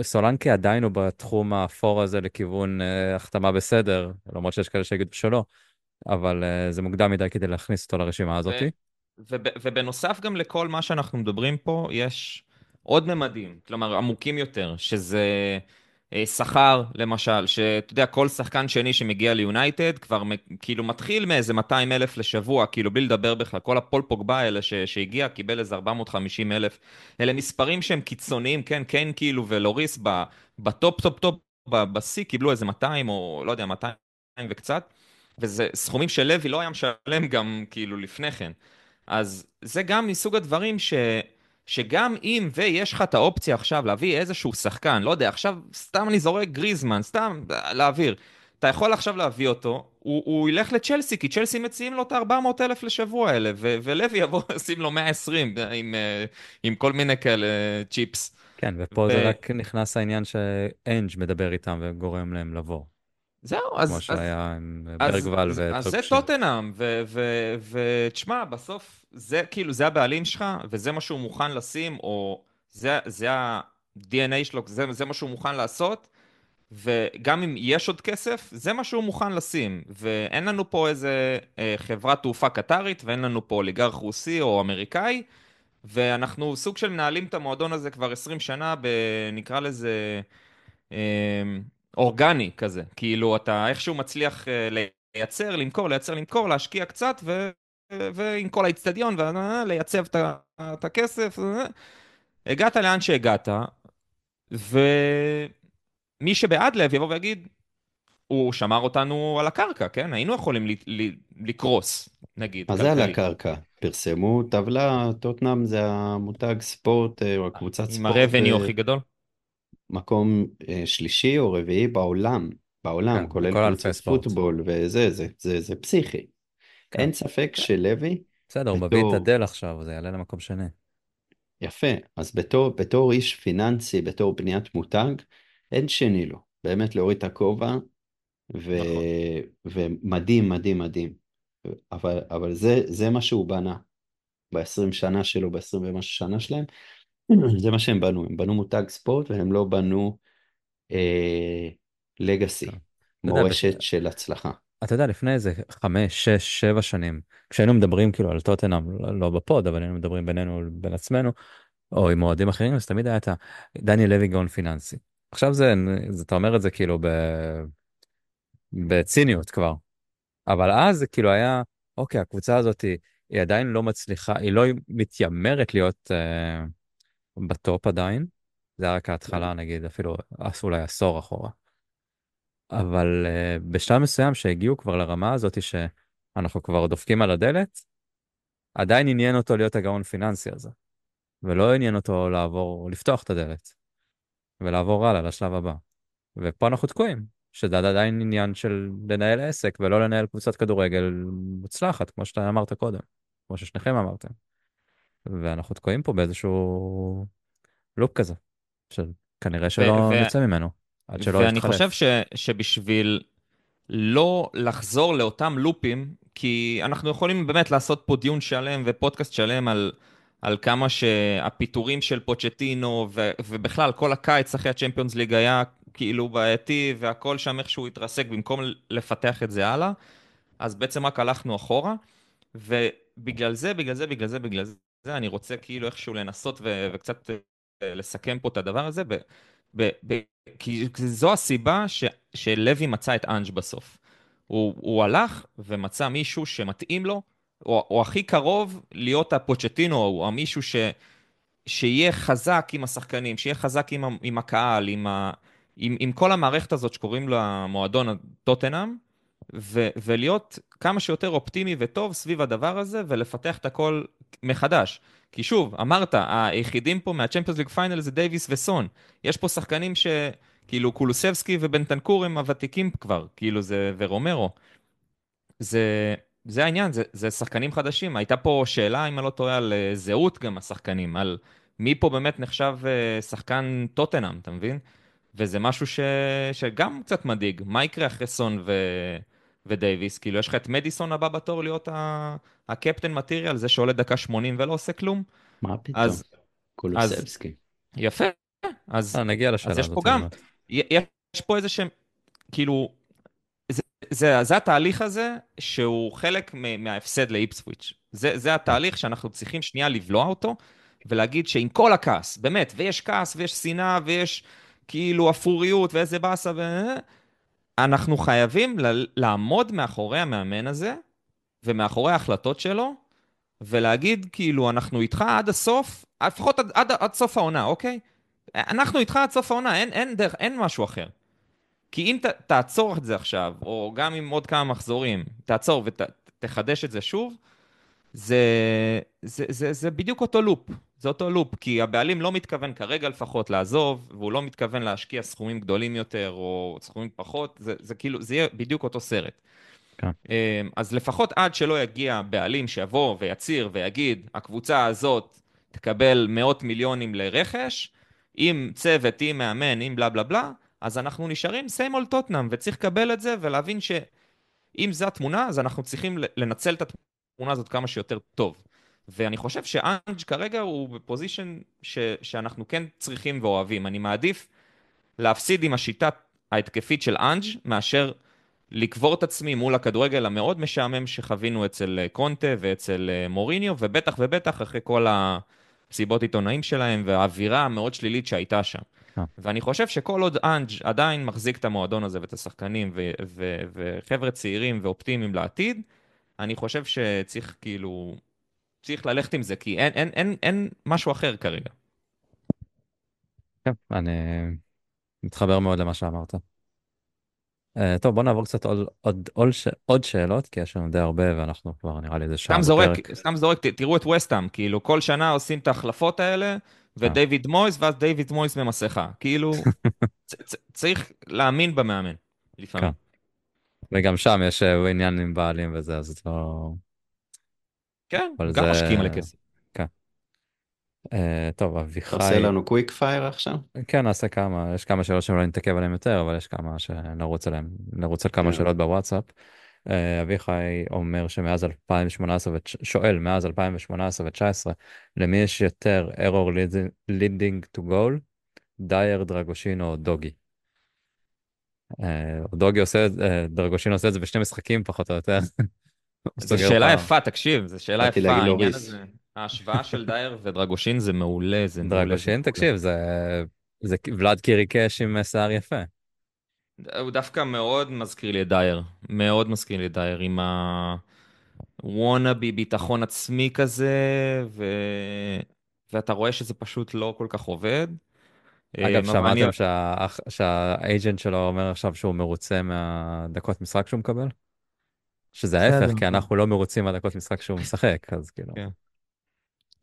סולנקי עדיין הוא בתחום האפור הזה לכיוון uh, החתמה בסדר, למרות שיש כאלה שיגידו שלא, אבל uh, זה מוקדם מדי כדי להכניס אותו לרשימה הזאת. ובנוסף גם לכל מה שאנחנו מדברים פה, יש עוד ממדים, כלומר עמוקים יותר, שזה שכר למשל, שאתה יודע, כל שחקן שני שמגיע ליונייטד כבר כאילו מתחיל מאיזה 200 אלף לשבוע, כאילו בלי לדבר בכלל, כל הפול פוגבה האלה ש, שהגיע קיבל איזה 450 אלף, אלה מספרים שהם קיצוניים, כן, כן כאילו ולוריס ב top top top, בשיא קיבלו איזה 200 או לא יודע, 200 וקצת, וזה סכומים שלוי לא היה משלם גם כאילו לפני כן. אז זה גם מסוג הדברים ש... שגם אם ויש לך את האופציה עכשיו להביא איזשהו שחקן, לא יודע, עכשיו סתם אני זורק גריזמן, סתם להעביר, אתה יכול עכשיו להביא אותו, הוא, הוא ילך לצ'לסי, כי צ'לסי מציעים לו את ה-400 אלף לשבוע האלה, ו- ולוי יבוא לשים לו 120 עם, אה, עם כל מיני כאלה צ'יפס. כן, ופה ו- זה רק נכנס העניין שאנג' מדבר איתם וגורם להם לבוא, זהו, אז... כמו שהיה עם ברגוול אז, אז זה. טוטנאם, ותשמע, בסוף זה כאילו, זה הבעלים שלך, וזה מה שהוא מוכן לשים, או זה, זה ה-DNA שלו, זה, זה מה שהוא מוכן לעשות, וגם אם יש עוד כסף, זה מה שהוא מוכן לשים. ואין לנו פה איזה אה, חברת תעופה קטרית, ואין לנו פה אוליגרך רוסי או אמריקאי, ואנחנו סוג של מנהלים את המועדון הזה כבר 20 שנה, ב, נקרא לזה... אה, אורגני כזה, כאילו אתה איכשהו מצליח אה, לייצר, למכור, לייצר, למכור, להשקיע קצת, ו... ועם כל האיצטדיון, ולייצב את את הכסף, אה, הגעת לאן שהגעת, ומי שבעד לב יבוא ויגיד, הוא שמר אותנו על הקרקע, כן? היינו יכולים ל- ל- לקרוס, נגיד. מה זה על. הקרקע? פרסמו טבלה, טוטנאם זה המותג ספורט, אה, או הקבוצת עם ספורט, הרבניו אה, הכי גדול. מקום אה, שלישי או רביעי בעולם, בעולם, כן, כולל הספורט. פוטבול וזה, זה, זה, זה פסיכי. כן. אין ספק שלוי, בסדר, הוא מביא את אדל עכשיו, זה יעלה למקום שני. יפה, אז בתור, בתור איש פיננסי, בתור בניית מותג, אין שני לו. באמת להוריד את הכובע, ו... נכון. ומדהים, מדהים, מדהים. אבל, אבל זה, זה מה שהוא בנה ב-20 שנה שלו, ב-20 ומשהו שנה שלהם. זה מה שהם בנו, הם בנו מותג ספורט והם לא בנו אה, לגאסי, יודע, מורשת של הצלחה. אתה יודע, לפני איזה חמש, שש, שבע שנים, כשהיינו מדברים כאילו על טוטנאם, לא, לא בפוד, אבל היינו מדברים בינינו, בין עצמנו, או עם אוהדים אחרים, אז תמיד היה את הדניאל לוי גאון פיננסי. עכשיו זה, זה, אתה אומר את זה כאילו ב, בציניות כבר, אבל אז זה כאילו היה, אוקיי, הקבוצה הזאת היא, היא עדיין לא מצליחה, היא לא מתיימרת להיות אה, בטופ עדיין, זה היה רק ההתחלה נגיד, אפילו אולי עשור אחורה. אבל uh, בשלב מסוים שהגיעו כבר לרמה הזאת שאנחנו כבר דופקים על הדלת, עדיין עניין אותו להיות הגאון פיננסי הזה, ולא עניין אותו לעבור, לפתוח את הדלת, ולעבור הלאה לשלב הבא. ופה אנחנו תקועים, שזה עדיין עניין של לנהל עסק ולא לנהל קבוצת כדורגל מוצלחת, כמו שאתה אמרת קודם, כמו ששניכם אמרתם. ואנחנו תקועים פה באיזשהו לופ כזה, שכנראה שלא ו- נצא ממנו, עד שלא ואני יתחלף. חושב ש, שבשביל לא לחזור לאותם לופים, כי אנחנו יכולים באמת לעשות פה דיון שלם ופודקאסט שלם על, על כמה שהפיטורים של פוצ'טינו ו, ובכלל כל הקיץ אחרי הצ'מפיונס ליג היה כאילו בעייתי והכל שם איכשהו התרסק במקום לפתח את זה הלאה, אז בעצם רק הלכנו אחורה, ובגלל זה, בגלל זה, בגלל זה, בגלל זה, אני רוצה כאילו איכשהו לנסות ו, וקצת אה, לסכם פה את הדבר הזה, ב, ב, ב, כי זו הסיבה ש, שלוי מצא את אנג' בסוף. הוא, הוא הלך ומצא מישהו שמתאים לו, או, או הכי קרוב להיות הפוצ'טינו, או המישהו ש, שיהיה חזק עם השחקנים, שיהיה חזק עם, עם הקהל, עם, ה, עם, עם כל המערכת הזאת שקוראים לה מועדון טוטנאם, ו, ולהיות כמה שיותר אופטימי וטוב סביב הדבר הזה, ולפתח את הכל מחדש. כי שוב, אמרת, היחידים פה מה Champions League final זה דייוויס וסון. יש פה שחקנים ש... כאילו קולוסבסקי ובנטנקור הם הוותיקים כבר, כאילו זה, ורומרו. זה, זה העניין, זה, זה שחקנים חדשים. הייתה פה שאלה, אם אני לא טועה, על אה, זהות גם השחקנים, על מי פה באמת נחשב אה, שחקן טוטנאם, אתה מבין? וזה משהו ש... שגם קצת מדאיג. מה יקרה אחרי סון ו... ודייוויס? כאילו, יש לך את מדיסון הבא בתור להיות ה... הקפטן מטריאל, זה שעולה דקה 80 ולא עושה כלום? מה פתאום? אז, קולוסבסקי. יפה. אז, אה, נגיע לשאלה אז יש. פה גם. יש פה איזה שהם, כאילו, זה, זה, זה התהליך הזה שהוא חלק מ- מההפסד לאיפסוויץ'. זה, זה התהליך שאנחנו צריכים שנייה לבלוע אותו, ולהגיד שעם כל הכעס, באמת, ויש כעס ויש שנאה ויש כאילו אפוריות ואיזה באסה ו... אנחנו חייבים ל- לעמוד מאחורי המאמן הזה, ומאחורי ההחלטות שלו, ולהגיד כאילו, אנחנו איתך עד הסוף, לפחות עד, עד, עד סוף העונה, אוקיי? אנחנו איתך עד סוף העונה, אין, אין, דרך, אין משהו אחר. כי אם ת, תעצור את זה עכשיו, או גם עם עוד כמה מחזורים, תעצור ותחדש את זה שוב, זה, זה, זה, זה בדיוק אותו לופ. זה אותו לופ, כי הבעלים לא מתכוון כרגע לפחות לעזוב, והוא לא מתכוון להשקיע סכומים גדולים יותר, או סכומים פחות, זה, זה כאילו, זה יהיה בדיוק אותו סרט. כן. אמ, אז לפחות עד שלא יגיע בעלים שיבוא ויצהיר ויגיד, הקבוצה הזאת תקבל מאות מיליונים לרכש, עם צוות, עם מאמן, עם בלה בלה בלה, אז אנחנו נשארים סיים אול טוטנאם, וצריך לקבל את זה ולהבין שאם זו התמונה, אז אנחנו צריכים לנצל את התמונה הזאת כמה שיותר טוב. ואני חושב שאנג' כרגע הוא בפוזיישן ש- שאנחנו כן צריכים ואוהבים. אני מעדיף להפסיד עם השיטה ההתקפית של אנג' מאשר לקבור את עצמי מול הכדורגל המאוד משעמם שחווינו אצל אה, קונטה ואצל אה, מוריניו, ובטח ובטח אחרי כל המסיבות עיתונאים שלהם והאווירה המאוד שלילית שהייתה שם. אה. ואני חושב שכל עוד אנג' עדיין מחזיק את המועדון הזה ואת השחקנים ו- ו- וחבר'ה צעירים ואופטימיים לעתיד, אני חושב שצריך כאילו, צריך ללכת עם זה, כי אין, אין, אין, אין משהו אחר כרגע. כן, אני מתחבר מאוד למה שאמרת. Uh, טוב, בוא נעבור קצת עוד, עוד, עוד, ש... עוד שאלות, כי יש לנו די הרבה ואנחנו כבר נראה לי איזה שעה סתם זורק. סתם זורק, ת- תראו את וסטאם, כאילו כל שנה עושים את ההחלפות האלה, ודייוויד מויס, ואז דיוויד מויס במסכה. כאילו, צ- צ- צריך להאמין במאמן, לפעמים. וגם שם יש אה, עניין עם בעלים וזה, אז זה לא... כן, גם זה- משקיעים לכסף. Uh, טוב, אתה אביחי... עושה לנו קוויק פייר עכשיו? כן, נעשה כמה, יש כמה שאלות שאולי נתעכב עליהן יותר, אבל יש כמה שנרוץ עליהן, נרוץ על כמה כן. שאלות בוואטסאפ. אה, אביחי אומר שמאז 2018, ו- שואל, מאז 2018 ו-19, למי יש יותר error leading- leading to goal, דייר, דרגושין או דוגי? דוגי עושה, את- אה, דרגושין עושה את זה בשני משחקים פחות או יותר. זו שאלה. יפה, תקשיב, זו שאלה יפה, העניין. הזה. ההשוואה של דייר ודרגושין זה מעולה, זה מעולה. דרגושין. תקשיב, זה, זה ולאד קיריקש עם שיער יפה. הוא דווקא מאוד מזכיר לי את דייר, מאוד מזכיר לי את דייר, עם ה... וונאבי ביטחון עצמי כזה, ו... ואתה רואה שזה פשוט לא כל כך עובד. אגב, אה, אני- שמעתם שהאח- שהאג'נט שלו אומר עכשיו שהוא מרוצה מהדקות משחק שהוא מקבל? שזה ההפך, כי. אנחנו לא מרוצים מהדקות משחק שהוא משחק, אז כאילו... כן.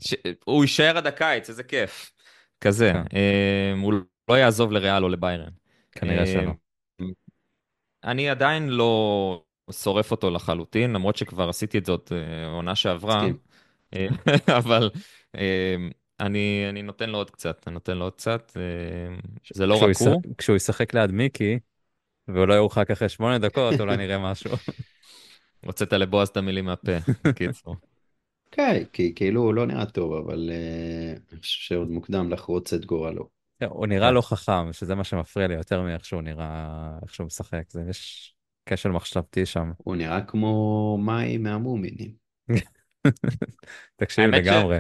ש... הוא יישאר עד הקיץ, איזה כיף. כזה. כן. אה, הוא לא יעזוב לריאל או לביירן. כנראה אה, שלא. אני עדיין לא שורף אותו לחלוטין, למרות שכבר עשיתי את זאת אה, עונה שעברה. אה, אבל אני, אני נותן לו עוד קצת, אני נותן לו עוד קצת. זה לא רק הוא. כשהוא ישחק ליד מיקי, והוא לא יורחק אחרי שמונה דקות, אולי נראה משהו. הוצאת לבועז את המילים מהפה, בקיצור. כן, כי כאילו הוא לא נראה טוב, אבל אה, אני חושב שעוד מוקדם לחרוץ את גורלו. כן, הוא נראה לא חכם, שזה מה שמפריע לי יותר מאיך שהוא נראה, איך שהוא משחק. זה יש כשל מחשבתי שם. הוא נראה כמו מאי מהמומינים. תקשיב לגמרי.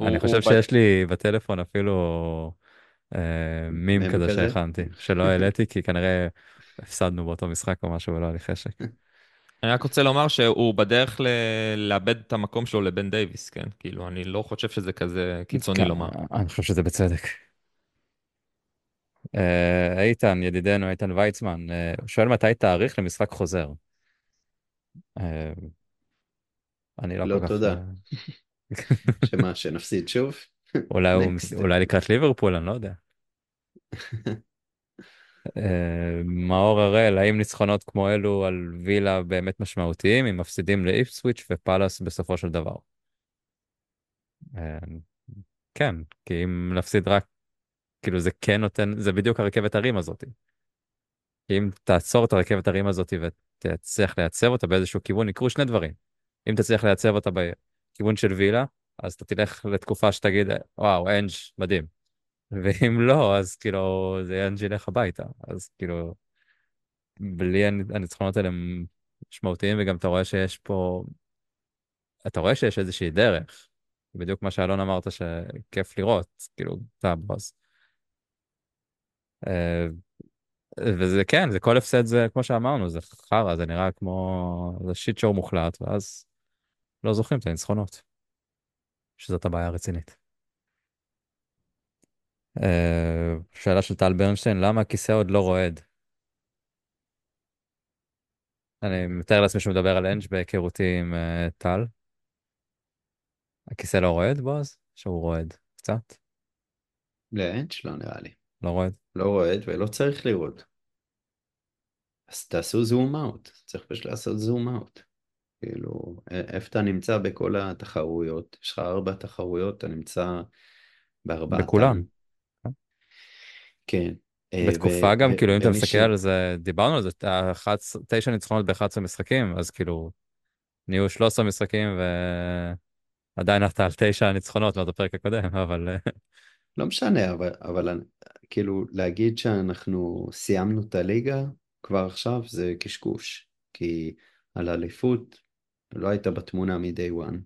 אני חושב שיש לי בטלפון אפילו אה, מים מים כזה כזה? שהכנתי, שלא העליתי, כי כנראה הפסדנו באותו משחק או משהו ולא היה לי חשק. אני רק רוצה לומר שהוא בדרך ל- לאבד את המקום שלו לבן דייוויס, כן? כאילו, אני לא חושב שזה כזה קיצוני כן, לומר. אני חושב שזה בצדק. אה, איתן, ידידנו, איתן ויצמן, אה, הוא שואל מתי תאריך למשחק חוזר. אה, אני לא לא, כל כך... תודה. אה, שמה, שנפסיד שוב? אולי הוא. אולי לקראת ליברפול, אני לא יודע. אה, מאור הראל, האם ניצחונות כמו אלו על וילה באמת משמעותיים, אם מפסידים לאיפסוויץ' ופאלאס בסופו של דבר? אה, כן, כי אם נפסיד רק, כאילו זה כן נותן, זה בדיוק הרכבת הרים הזאת. אם תעצור את הרכבת הרים הזאת ותצליח לייצב אותה באיזשהו כיוון, יקרו שני דברים. אם תצליח לייצב אותה בכיוון של וילה, אז אתה תלך לתקופה שתגיד, וואו, אנג' מדהים. ואם לא, אז כאילו, זה אנג' ילך הביתה. אז כאילו, בלי הנ- הניצחונות האלה הם משמעותיים, וגם אתה רואה שיש פה, אתה רואה שיש איזושהי דרך. בדיוק מה שאלון אמרת שכיף לראות, כאילו, אתה בוס. אה, וזה כן, זה כל הפסד זה, כמו שאמרנו, זה חרא, זה נראה כמו, זה שיט שואו מוחלט, ואז לא זוכרים את הניצחונות. שזאת הבעיה הרצינית. אה, שאלה של טל ברנשטיין, למה הכיסא עוד לא רועד? אני מתאר לעצמי שהוא מדבר על אנג' בהיכרותי עם אה, טל. הכיסא לא רועד, בועז? שהוא רועד קצת? לאנץ' לא נראה לי. לא רועד? לא רועד ולא צריך לראות. אז תעשו זום אאוט, צריך פשוט לעשות זום אאוט. כאילו, איפה אתה נמצא בכל התחרויות? יש לך ארבע תחרויות, אתה נמצא בארבעתן. בכולם. כן. אה, בתקופה גם, כאילו, אם אתה מסתכל על זה, דיברנו על זה, האחת- תשע ניצחונות ב-11 משחקים, אז כאילו, נהיו 13 משחקים ועדיין אתה על תשע ניצחונות מאז הפרק הקודם, אבל אה, לא משנה, אבל, אבל כאילו להגיד שאנחנו סיימנו את הליגה כבר עכשיו זה קשקוש, כי על אליפות לא היית בתמונה מ-day one,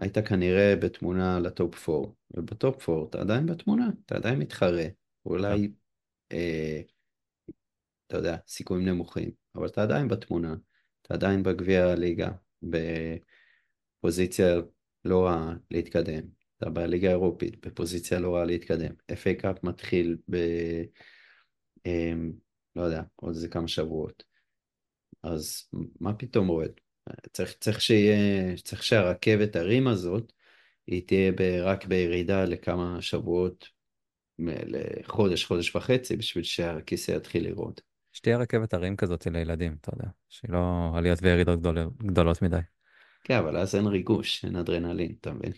היית כנראה בתמונה לטופ 4, ובטופ 4 אתה עדיין בתמונה, אתה עדיין מתחרה, אולי, אה, אתה יודע, סיכויים נמוכים, אבל אתה עדיין בתמונה, אתה עדיין בגביע הליגה, בפוזיציה לא רעה להתקדם. אתה בליגה האירופית, בפוזיציה לא רעה להתקדם. FA קאפ מתחיל ב... אמ, לא יודע, עוד איזה כמה שבועות. אז מה פתאום רואה? צריך, צריך שיהיה, צריך שהרכבת הרים הזאת, היא תהיה ב, רק בירידה לכמה שבועות, לחודש, חודש וחצי, בשביל שהכיסא יתחיל לראות. שתהיה רכבת הרים כזאת לילדים, אתה יודע, שהיא לא עליות וירידות גדול, גדולות מדי. כן, אבל אז אין ריגוש, אין אדרנלין, אתה מבין?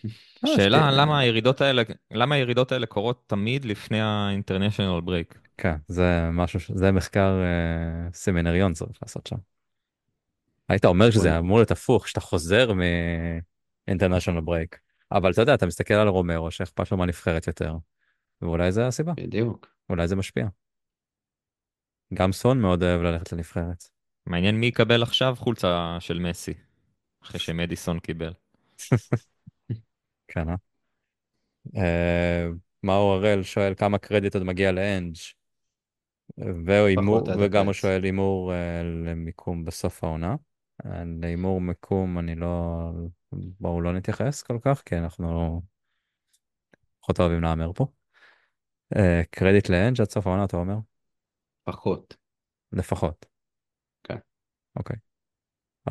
אה, שאלה, למה הירידות האלה, למה הירידות האלה קורות תמיד לפני ה-international break? כן, זה משהו, זה מחקר אה, סמינריון צריך לעשות שם. היית אומר שזה. אמור להיות הפוך, שאתה חוזר מ-international break, אבל אתה יודע, אתה מסתכל על רומרו, שאכפת לו מהנבחרת יותר, ואולי זה הסיבה, בדיוק. אולי זה משפיע. גם סון מאוד אוהב ללכת לנבחרת. מעניין מי יקבל עכשיו חולצה של מסי, אחרי שמדיסון קיבל. כן, אה? אה, מאור הראל שואל כמה קרדיט עוד מגיע לאנג' וגם הוא. שואל הימור אה, למיקום בסוף העונה. אה, להימור מיקום אני לא, בואו לא נתייחס כל כך, כי אנחנו פחות אוהבים להמר פה. אה, קרדיט לאנג' עד סוף העונה אתה אומר? פחות. לפחות. כן. אוקיי.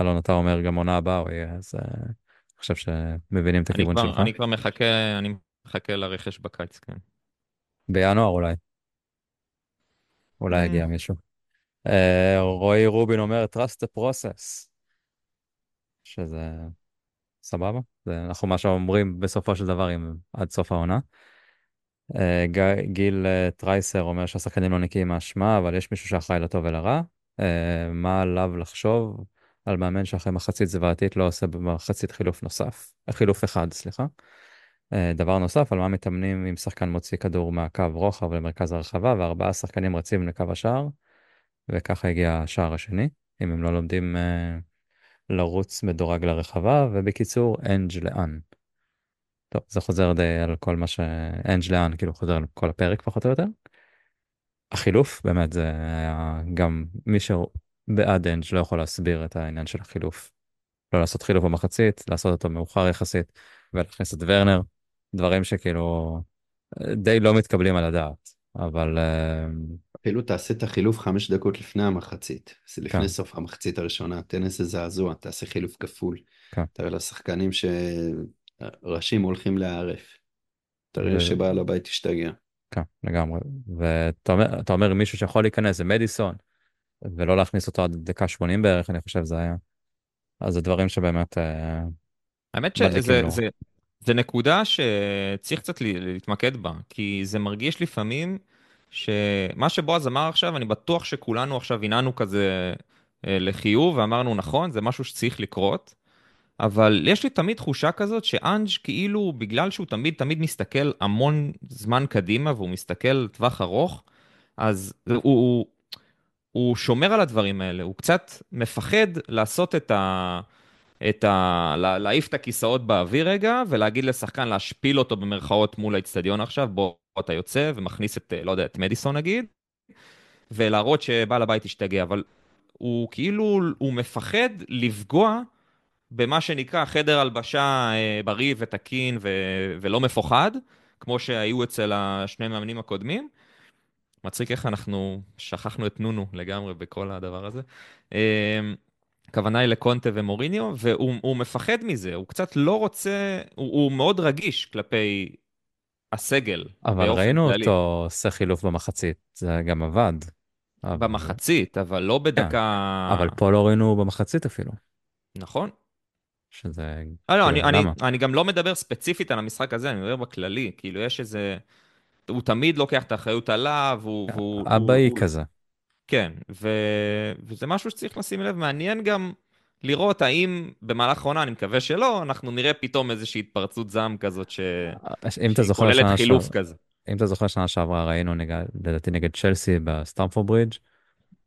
אלון אתה אומר גם עונה הבאה הוא יהיה, אז אה, אני חושב שמבינים את אני הכיוון כבר, שלך. אני כבר מחכה, אני מחכה לרכש בקיץ, כן. בינואר אולי. אולי אה. יגיע מישהו. אה, רועי רובין אומר trust the process. שזה סבבה. זה אנחנו מה שאומרים בסופו של דבר עם עד סוף העונה. אה, גיל אה, טרייסר אומר שהשחקנים לא נקיים מאשמה, אבל יש מישהו שאחראי לטוב ולרע. אה, מה עליו לחשוב על מאמן שאחרי מחצית זוועתית לא עושה במחצית חילוף נוסף? חילוף אחד, סליחה. דבר נוסף, על מה מתאמנים אם שחקן מוציא כדור מהקו רוחב למרכז הרחבה וארבעה שחקנים רצים לקו השער, וככה הגיע השער השני, אם הם לא לומדים לרוץ מדורג לרחבה, ובקיצור, אנג' לאן. טוב, זה חוזר די על כל מה ש... אנג' לאן, כאילו חוזר על כל הפרק פחות או יותר. החילוף, באמת, זה היה גם מי שבעד אנג' לא יכול להסביר את העניין של החילוף. לא לעשות חילוף במחצית, לעשות אותו מאוחר יחסית, ולהכניס את ורנר, דברים שכאילו די לא מתקבלים על הדעת, אבל אה, אפילו תעשה את החילוף חמש דקות לפני המחצית. זה כן. לפני סוף המחצית הראשונה, תן איזה זעזוע, תעשה חילוף כפול. כן. תראה לשחקנים שראשים הולכים להיערף. תראה ו- שבעל הבית ישתגע. כן, לגמרי. ואתה אומר, אומר מישהו שיכול להיכנס זה מדיסון, ולא להכניס אותו עד דקה 80 בערך, אני חושב זה היה. אז זה דברים שבאמת, אה, האמת שזה. זה, זה נקודה שצריך קצת להתמקד בה, כי זה מרגיש לפעמים שמה שבועז אמר עכשיו, אני בטוח שכולנו עכשיו הנענו כזה אה, לחיוב ואמרנו נכון, זה משהו שצריך לקרות, אבל יש לי תמיד תחושה כזאת שאנג' כאילו בגלל שהוא תמיד תמיד מסתכל המון זמן קדימה והוא מסתכל טווח ארוך, אז הוא, הוא, הוא שומר על הדברים האלה, הוא קצת מפחד לעשות את ה... את ה... לה- להעיף את הכיסאות באוויר רגע, ולהגיד לשחקן להשפיל אותו במרכאות מול האצטדיון עכשיו, בוא אתה יוצא ומכניס את, לא יודע, את מדיסון נגיד, ולהראות שבעל הבית ישתגע, אבל הוא כאילו, הוא מפחד לפגוע במה שנקרא חדר הלבשה אה, בריא ותקין ו... ולא מפוחד, כמו שהיו אצל השני מאמנים הקודמים. מצחיק איך אנחנו שכחנו את נונו לגמרי בכל הדבר הזה. אה, הכוונה היא לקונטה ומוריניו, והוא הוא מפחד מזה, הוא קצת לא רוצה, הוא, הוא מאוד רגיש כלפי הסגל. אבל ראינו כללי. אותו עושה חילוף במחצית, זה גם עבד. אבל- במחצית, אבל לא בדקה... אבל פה לא ראינו במחצית אפילו, נכון. שזה... אה, לא, כאילו, אני, אני? אני גם לא מדבר ספציפית על המשחק הזה, אני מדבר בכללי. כאילו, יש איזה... הוא תמיד לוקח את האחריות עליו, הוא... והוא- אבאי הוא- כזה. כן, ו... וזה משהו שצריך לשים לב. מעניין גם לראות האם במהלך העונה, אני מקווה שלא, אנחנו נראה פתאום איזושהי התפרצות זעם כזאת ש... אם אתה זוכר שנה חילוף שעברה- כזה, אם אתה זוכר שנה שעברה ראינו נגד, לדעתי נגד צ'לסי בסטמפורד ברידג'.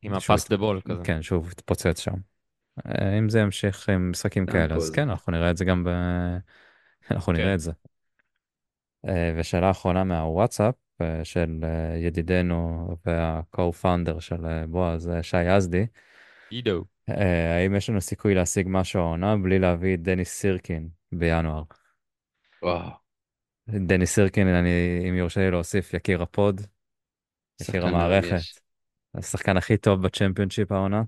עם ה pass the ball כזה. כן, שוב התפוצץ שם. אה, אם זה ימשיך עם משחקים כאלה, אז. כן, אנחנו נראה את זה גם ב... אנחנו נראה כן. את זה. אה, ושאלה אחרונה מהוואטסאפ אה, של ידידנו וה-co-founder של בועז, שי יזדי. עידו. האם יש לנו סיכוי להשיג משהו העונה בלי להביא את דניס סירקין בינואר? וואו, דניס סירקין, אני, אם יורשה לי להוסיף, יקיר הפוד, יקיר המערכת. השחקן הכי טוב בצ'מפיונשיפ העונה,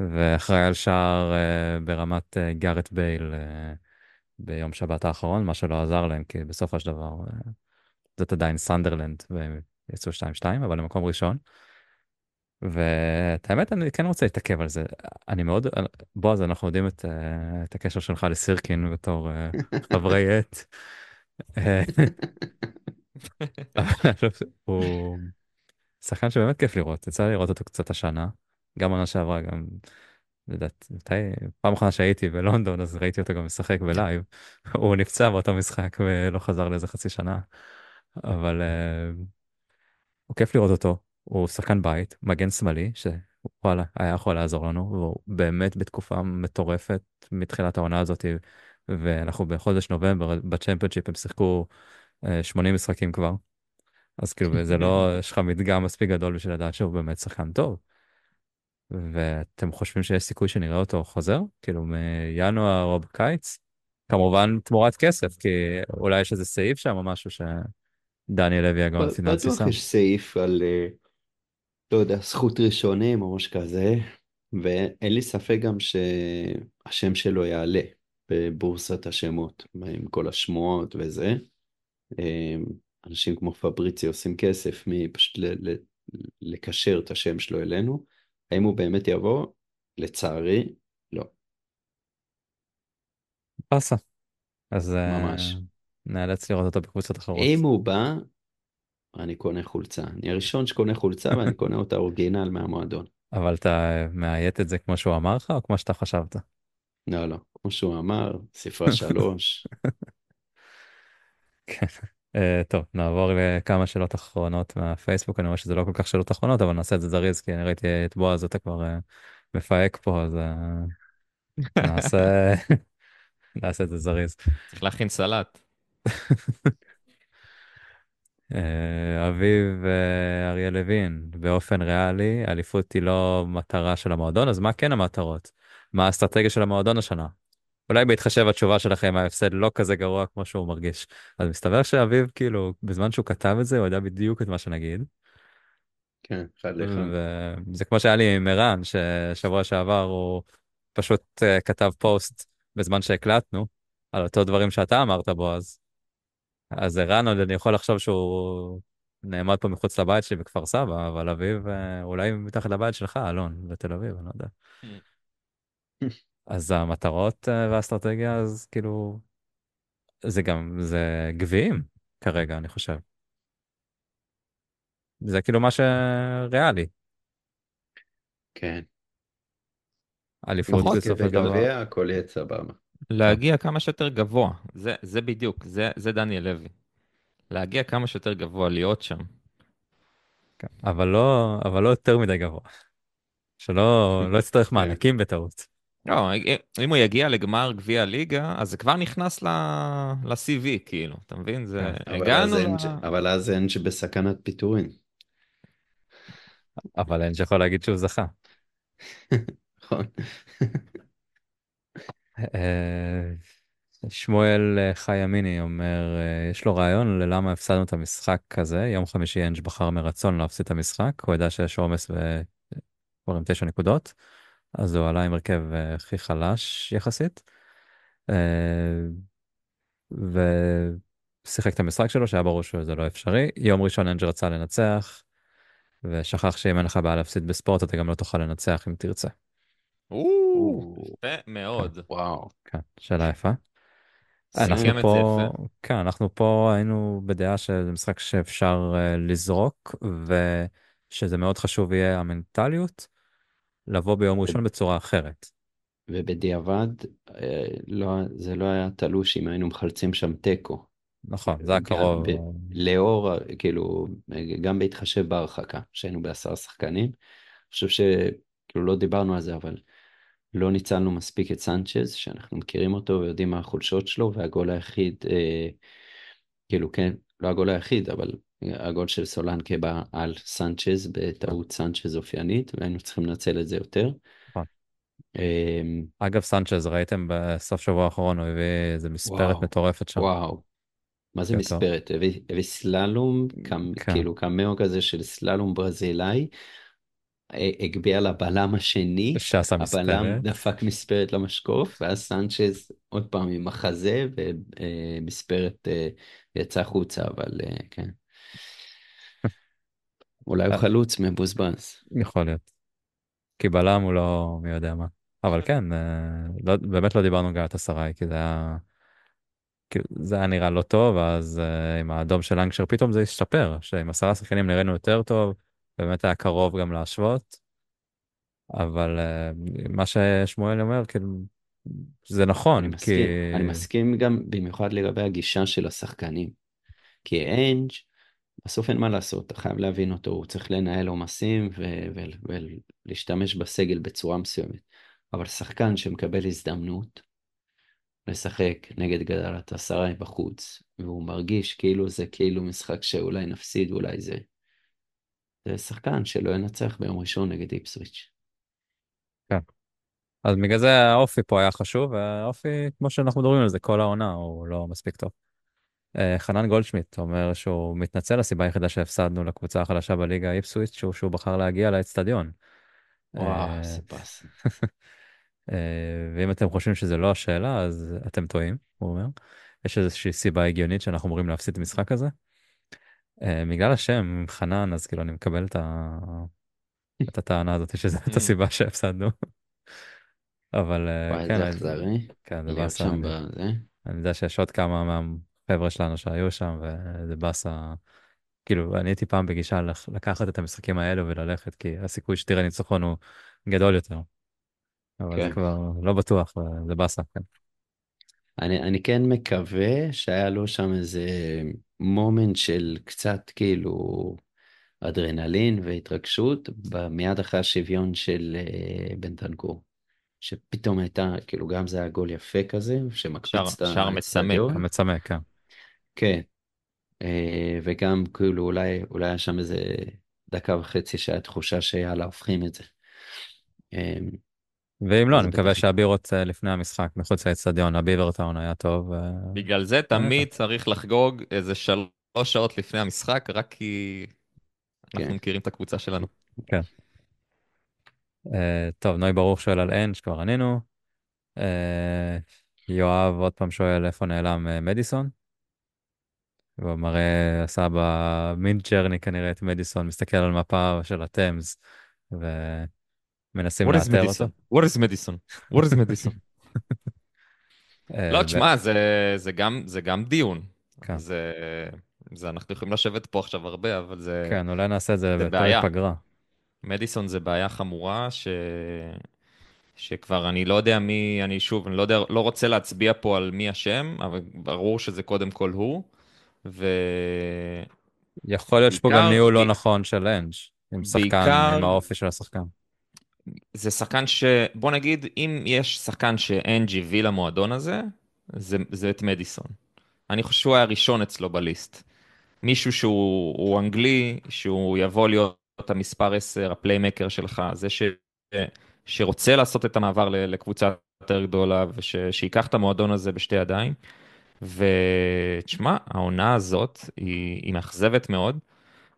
ואחראי על שער אה, ברמת אה, גארט בייל אה, ביום שבת האחרון, מה שלא עזר להם, כי בסופו של דבר אה, זאת עדיין סנדרלנד, והם יצאו 2-2, אבל למקום ראשון. ואת האמת, אני כן רוצה להתעכב על זה. אני מאוד, בועז, אנחנו יודעים את, אה, את הקשר שלך לסירקין בתור אה, חברי עט. הוא שחקן שבאמת כיף לראות, יצא לראות אותו קצת השנה, גם עונה שעברה, גם, לדעת, מתי, פעם אחרונה שהייתי בלונדון אז ראיתי אותו גם משחק בלייב, הוא נפצע באותו משחק ולא חזר לאיזה חצי שנה, אבל אה, הוא כיף לראות אותו, הוא שחקן בית, מגן שמאלי, שוואלה, היה יכול לעזור לנו, והוא באמת בתקופה מטורפת מתחילת העונה הזאת, ואנחנו בחודש נובמבר בצ'מפיונשיפ הם שיחקו אה, 80 משחקים כבר. אז כאילו זה לא, יש לך מדגם מספיק גדול בשביל לדעת שהוא באמת שחקן טוב. ואתם חושבים שיש סיכוי שנראה אותו חוזר? כאילו מינואר או בקיץ? כמובן תמורת כסף, כי אולי יש איזה סעיף שם או משהו שדני לוי הגאון פיננסי בטוח שם. יש סעיף על, אה, לא יודע, זכות ראשונים או משהו כזה, ואין לי ספק גם שהשם שלו יעלה בבורסת השמות, עם כל השמועות וזה. אה, אנשים כמו פבריצי עושים כסף מפשוט לקשר את השם שלו אלינו. האם הוא באמת יבוא? לצערי, לא. באסה. אז אה, ממש. נאלץ לראות אותו בקבוצות אחרות. אם הוא בא, אני קונה חולצה. אני הראשון שקונה חולצה ואני קונה אותה אורגינל מהמועדון. אבל אתה מאיית את זה כמו שהוא אמר לך או כמו שאתה חשבת? לא, לא. כמו שהוא אמר, ספרה שלוש. כן. אה, טוב, נעבור לכמה שאלות אחרונות מהפייסבוק, אני רואה שזה לא כל כך שאלות אחרונות, אבל נעשה את זה זריז, כי אני ראיתי את בועז, אתה כבר אה, מפהק פה, אז אה, נעשה נעשה את זה זריז. צריך להכין סלט. אה, אביב אה, אריה לוין, באופן ריאלי, אליפות היא לא מטרה של המועדון, אז מה כן המטרות? מה האסטרטגיה של המועדון השנה? אולי בהתחשב התשובה שלכם ההפסד לא כזה גרוע כמו שהוא מרגיש. אז מסתבר שאביב כאילו בזמן שהוא כתב את זה הוא ידע בדיוק את מה שנגיד. כן, אחד לאחד. וזה כמו שהיה לי עם ערן ששבוע שעבר הוא פשוט uh, כתב פוסט בזמן שהקלטנו על אותו דברים שאתה אמרת בועז. אז ערן עוד אני יכול לחשוב שהוא נעמד פה מחוץ לבית שלי בכפר סבא אבל אביב uh, אולי מתחת לבית שלך אלון בתל אביב אני לא יודע. אז המטרות אה, והאסטרטגיה אז כאילו זה גם זה גביעים כרגע אני חושב. זה כאילו מה שריאלי כן. אליפות נכון, בסופו של דבר. בגביע הכל יהיה סבבה. להגיע כמה שיותר גבוה, זה, זה בדיוק, זה, זה דניאל לוי. להגיע כמה שיותר גבוה, להיות שם. כן, אבל לא אבל לא יותר מדי גבוה. שלא לא יצטרך כן. מענקים בטעות. לא, אם הוא יגיע לגמר גביע הליגה, אז זה כבר נכנס ל- ל-CV, כאילו, אתה מבין? זה, כן, אבל הגענו. אנג'- אבל אז אנג' בסכנת פיטורין. אבל אין שיכול להגיד שהוא זכה. נכון. אה, שמואל חיימיני אומר, אה, יש לו רעיון ללמה הפסדנו את המשחק כזה, יום חמישי אנג' בחר מרצון להפסיד את המשחק, הוא ידע שיש עומס וכבר עם תשע נקודות, אז הוא עלה עם הרכב אה, הכי חלש יחסית, אה, ושיחק את המשחק שלו שהיה ברור שזה לא אפשרי, יום ראשון אנג' רצה לנצח, ושכח שאם אין לך בעיה להפסיד בספורט, אתה גם לא תוכל לנצח אם תרצה. יפה מאוד. וואו. כן, שאלה יפה. אנחנו פה. כן, אנחנו פה היינו בדעה שזה משחק שאפשר אה, לזרוק, ושזה מאוד חשוב יהיה המנטליות, לבוא ביום ראשון בצורה אחרת. ובדיעבד, אה, לא, זה לא היה תלוש אם היינו מחלצים שם תיקו. נכון, זה היה קרוב. גם ב- לאור, כאילו, גם בהתחשב בהרחקה, שהיינו בעשרה שחקנים. אני חושב שכאילו לא דיברנו על זה, אבל לא ניצלנו מספיק את סנצ'ז, שאנחנו מכירים אותו ויודעים מה החולשות שלו, והגול היחיד, אה, כאילו כן, לא הגול היחיד, אבל הגול של סולנקה בא על סנצ'ז, בטעות סנצ'ז אופיינית, והיינו צריכים לנצל את זה יותר. נכון. אה, אגב, סנצ'ז, ראיתם בסוף שבוע האחרון, הוא הביא איזה מספרת מטורפת שם. וואו, מה זה יותר. מספרת? הביא, סללום, כן. כאילו קמאו כזה של סללום ברזילאי, אה, הגביה לבלם השני, שעשה הבלם. דפק מספרת למשקוף, ואז סנצ'ז עוד פעם עם מחזה ומספרת יצא החוצה, אבל אה, כן. אולי הוא אה. חלוץ מבוזבז. יכול להיות. כי בלם הוא לא מי יודע מה. אבל כן, אה, לא, באמת לא דיברנו גם על הסריי, כי זה היה... כאילו, זה היה נראה לא טוב, אז uh, עם האדום של אנגשר פתאום זה השתפר, שעם עשרה שחקנים נראינו יותר טוב, באמת היה קרוב גם להשוות, אבל מה ששמואל אומר, כאילו, זה נכון, אני כי... מסכים, אני מסכים גם במיוחד לגבי הגישה של השחקנים. כי אנג' בסוף אין מה לעשות, אתה חייב להבין אותו, הוא צריך לנהל עומסים ולהשתמש בסגל בצורה מסוימת. אבל שחקן שמקבל הזדמנות לשחק נגד גדלת הסריי בחוץ, והוא מרגיש כאילו זה כאילו משחק שאולי נפסיד, אולי זה. זה שחקן שלא ינצח ביום ראשון נגד איפסוויץ'. אז בגלל זה האופי פה היה חשוב, והאופי, כמו שאנחנו מדברים על זה כל העונה, הוא לא מספיק טוב. אה, חנן גולדשמיט אומר שהוא מתנצל, הסיבה היחידה שהפסדנו לקבוצה החלשה בליגה איפסוויץ' הוא שהוא בחר להגיע לאצטדיון. וואו, אה, איזה באסה. אה, ואם אתם חושבים שזה לא השאלה, אז אתם טועים, הוא אומר. יש איזושהי סיבה הגיונית שאנחנו אמורים להפסיד את המשחק הזה. בגלל השם, חנן, אז כאילו אני מקבל את, ה... את הטענה הזאת שזאת הסיבה שהפסדנו. אבל וואי, כן, אני- אכזרי. כן, זה באסה. אני יודע שיש עוד כמה מהחבר'ה שלנו שהיו שם, וזה באסה. כאילו, אני הייתי פעם בגישה לקחת את המשחקים האלו וללכת, כי הסיכוי שתראה ניצחון הוא גדול יותר. אבל זה כן. כבר לא בטוח, זה באסה, כן. אני, אני כן מקווה שהיה לו שם איזה מומנט של קצת כאילו אדרנלין והתרגשות מיד אחרי השוויון של אה, בנטנקור. שפתאום הייתה, כאילו גם זה היה גול יפה כזה, שמקפיץ את שער האצטדיון. מצמק, כן. כן. אה, וגם כאילו אולי, אולי היה שם איזה דקה וחצי שהיה תחושה שיאללה הופכים את זה. אה, ואם לא, אני מקווה שהבירות אה, לפני המשחק, מחוץ לאצטדיון, הביברטאון היה טוב. אה, בגלל זה תמיד צריך לחגוג איזה שלוש שעות לפני המשחק, רק כי אנחנו כן. מכירים את הקבוצה שלנו. אה, טוב, נוי ברוך שואל על אנג', כבר ענינו. אה, יואב עוד פעם שואל איפה נעלם אה, מדיסון. הוא מראה, עשה במין ג'רני כנראה את מדיסון, מסתכל על מפה של התמס, ומנסים לאתר? אותו. What is Madison? What is? אה, לא, ו- תשמע, זה, זה, גם, זה גם דיון. כן. זה, זה, אנחנו יכולים לשבת פה עכשיו הרבה, אבל זה... כן, אולי נעשה את זה בפרק בעיה. פגרה. מדיסון זה בעיה חמורה, ש... שכבר אני לא יודע מי, אני שוב, אני לא יודע, לא רוצה להצביע פה על מי אשם, אבל ברור שזה קודם כל הוא. ו... יכול להיות שפה גם ניהול לא נכון של אנג', עם שחקן, עם האופי של השחקן. זה שחקן ש... בוא נגיד, אם יש שחקן שאנג' הביא למועדון הזה, זה, זה את מדיסון. אני חושב שהוא היה ראשון אצלו בליסט. מישהו שהוא הוא אנגלי, שהוא יבוא להיות המספר 10, הפליימקר שלך, זה ש... שרוצה לעשות את המעבר לקבוצה יותר גדולה, ושייקח את המועדון הזה בשתי ידיים. ותשמע, העונה הזאת היא, היא מאכזבת מאוד,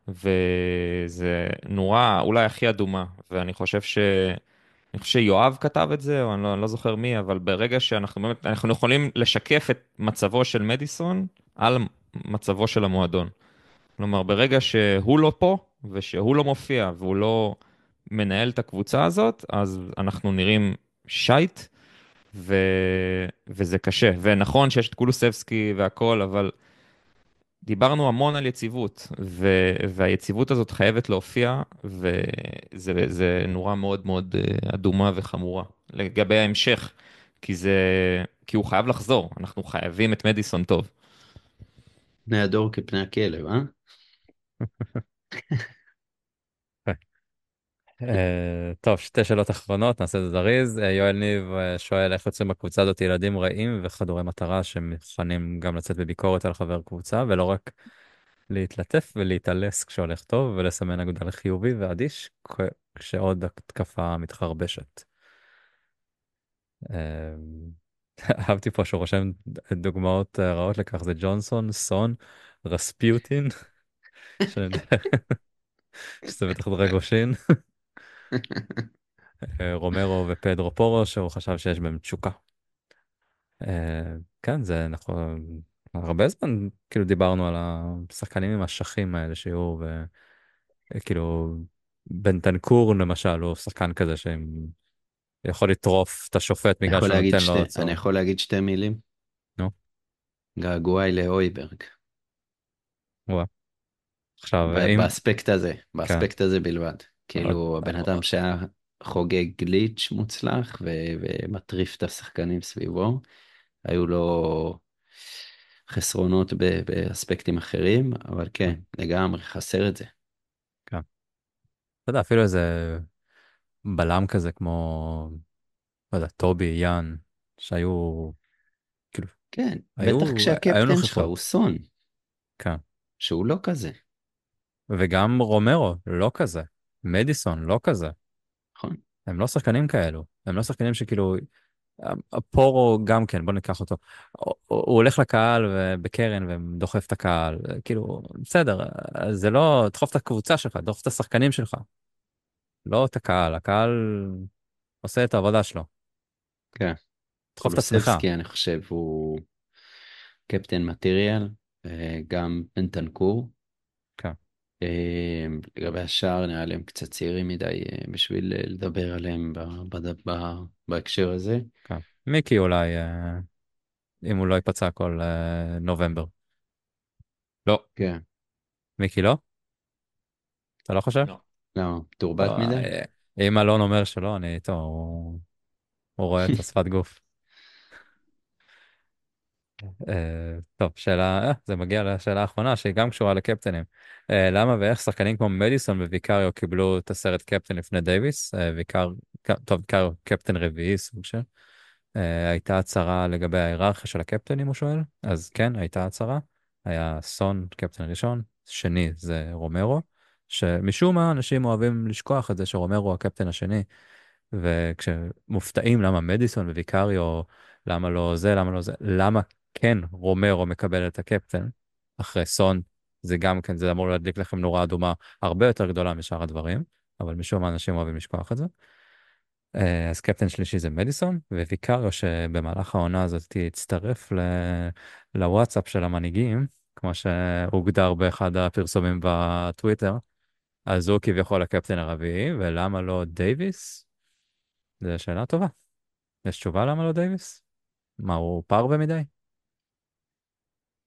וזה נורה אולי הכי אדומה, ואני חושב ש... אני חושב שיואב כתב את זה, או אני לא, אני לא זוכר מי, אבל ברגע שאנחנו באמת, אנחנו יכולים לשקף את מצבו של מדיסון על מצבו של המועדון. כלומר, ברגע שהוא לא פה, ושהוא לא מופיע והוא לא מנהל את הקבוצה הזאת, אז אנחנו נראים שייט, ו... וזה קשה. ונכון שיש את קולוסבסקי והכל, אבל דיברנו המון על יציבות, ו... והיציבות הזאת חייבת להופיע, וזה נורה מאוד מאוד אה, אדומה וחמורה לגבי ההמשך, כי זה... כי הוא חייב לחזור, אנחנו חייבים את מדיסון טוב. פני הדור כפני הכלב, אה? אה, טוב, שתי שאלות אחרונות, נעשה את זה זריז. אה, יואל ניב אה, שואל איך יוצאים בקבוצה הזאת ילדים רעים וחדורי מטרה שמוכנים גם לצאת בביקורת על חבר קבוצה, ולא רק להתלטף ולהתעלס כשהולך טוב, ולסמן אגודה לחיובי ואדיש כשעוד התקפה מתחרבשת. אהבתי פה שהוא רושם דוגמאות רעות לכך, זה ג'ונסון, סון, רספיוטין, שזה בטח דרגושין. אה, רומרו ופדרו פורו, שהוא חשב שיש בהם תשוקה. אה, כן, זה נכון, הרבה זמן כאילו דיברנו על השחקנים עם השכים האלה שיהיו, וכאילו בנטנקור למשל הוא שחקן כזה שיכול לטרוף את השופט בגלל שהוא נותן לו עצור. אני יכול להגיד שתי מילים? נו. געגועי לאויברג. עכשיו, אם... באספקט הזה, באספקט כן. הזה בלבד. כאילו הבן אדם שהיה חוגג גליץ' מוצלח ו- ומטריף את השחקנים סביבו, היו לו חסרונות ב- באספקטים אחרים, אבל כן, לגמרי, חסר את זה. כן. אתה יודע, אפילו איזה בלם כזה כמו, לא יודע, טובי, יאן, שהיו, כאילו, כן, היו, בטח כשהקפטן שלך הוא סון. כן. שהוא לא כזה. וגם רומרו, לא כזה. מדיסון, לא כזה. נכון. הם לא שחקנים כאלו, הם לא שחקנים שכאילו... פורו גם כן, בוא ניקח אותו. הוא, הולך לקהל בקרן ודוחף את הקהל, כאילו, בסדר, זה לא, דחוף את הקבוצה שלך, דחוף את השחקנים שלך. לא את הקהל, הקהל עושה את העבודה שלו. כן. דחוף את עצמך. אני חושב, הוא קפטן מטריאל, אה, גם בנטנקור. אמ, לגבי השאר נראה לי הם קצת צעירים מדי אה, בשביל אה, לדבר עליהם בהקשר הזה. כן. מיקי אולי, אה, אם הוא לא ייפצע כל נובמבר. לא. כן. מיקי לא? אתה לא חושב? לא. לא, תורבת מדי? אם אלון אומר שלא, אני איתו, הוא רואה את השפת גוף. אה, טוב, שאלה, אה, זה מגיע לשאלה האחרונה שהיא גם קשורה לקפטנים. אה, למה ואיך שחקנים כמו מדיסון וויקריו קיבלו את הסרט קפטן לפני דייוויס? ויקר, טוב, ויקריו קפטן רביעי סוג של. הייתה הצהרה לגבי ההיררכיה של הקפטנים, הוא שואל? אז כן, הייתה הצהרה. היה סון קפטן ראשון, שני זה רומרו, שמשום מה אנשים אוהבים לשכוח את זה שרומרו הקפטן השני. וכשמופתעים למה מדיסון וויקריו, למה לא זה, למה לא זה, למה כן רומרו מקבל את הקפטן אחרי סון, זה גם כן, זה אמור להדליק לכם נורה אדומה הרבה יותר גדולה משאר הדברים, אבל משום מה אנשים אוהבים לשכוח את זה. אה, אז קפטן שלישי זה מדיסון, וויקאריו שבמהלך העונה הזאת הצטרף ל... לוואטסאפ של המנהיגים, כמו שהוגדר באחד הפרסומים בטוויטר, אז הוא כביכול הקפטן הרביעי, ולמה לא דייוויס? זו שאלה טובה. יש תשובה למה לא דייוויס? מה, הוא פרווה מדי?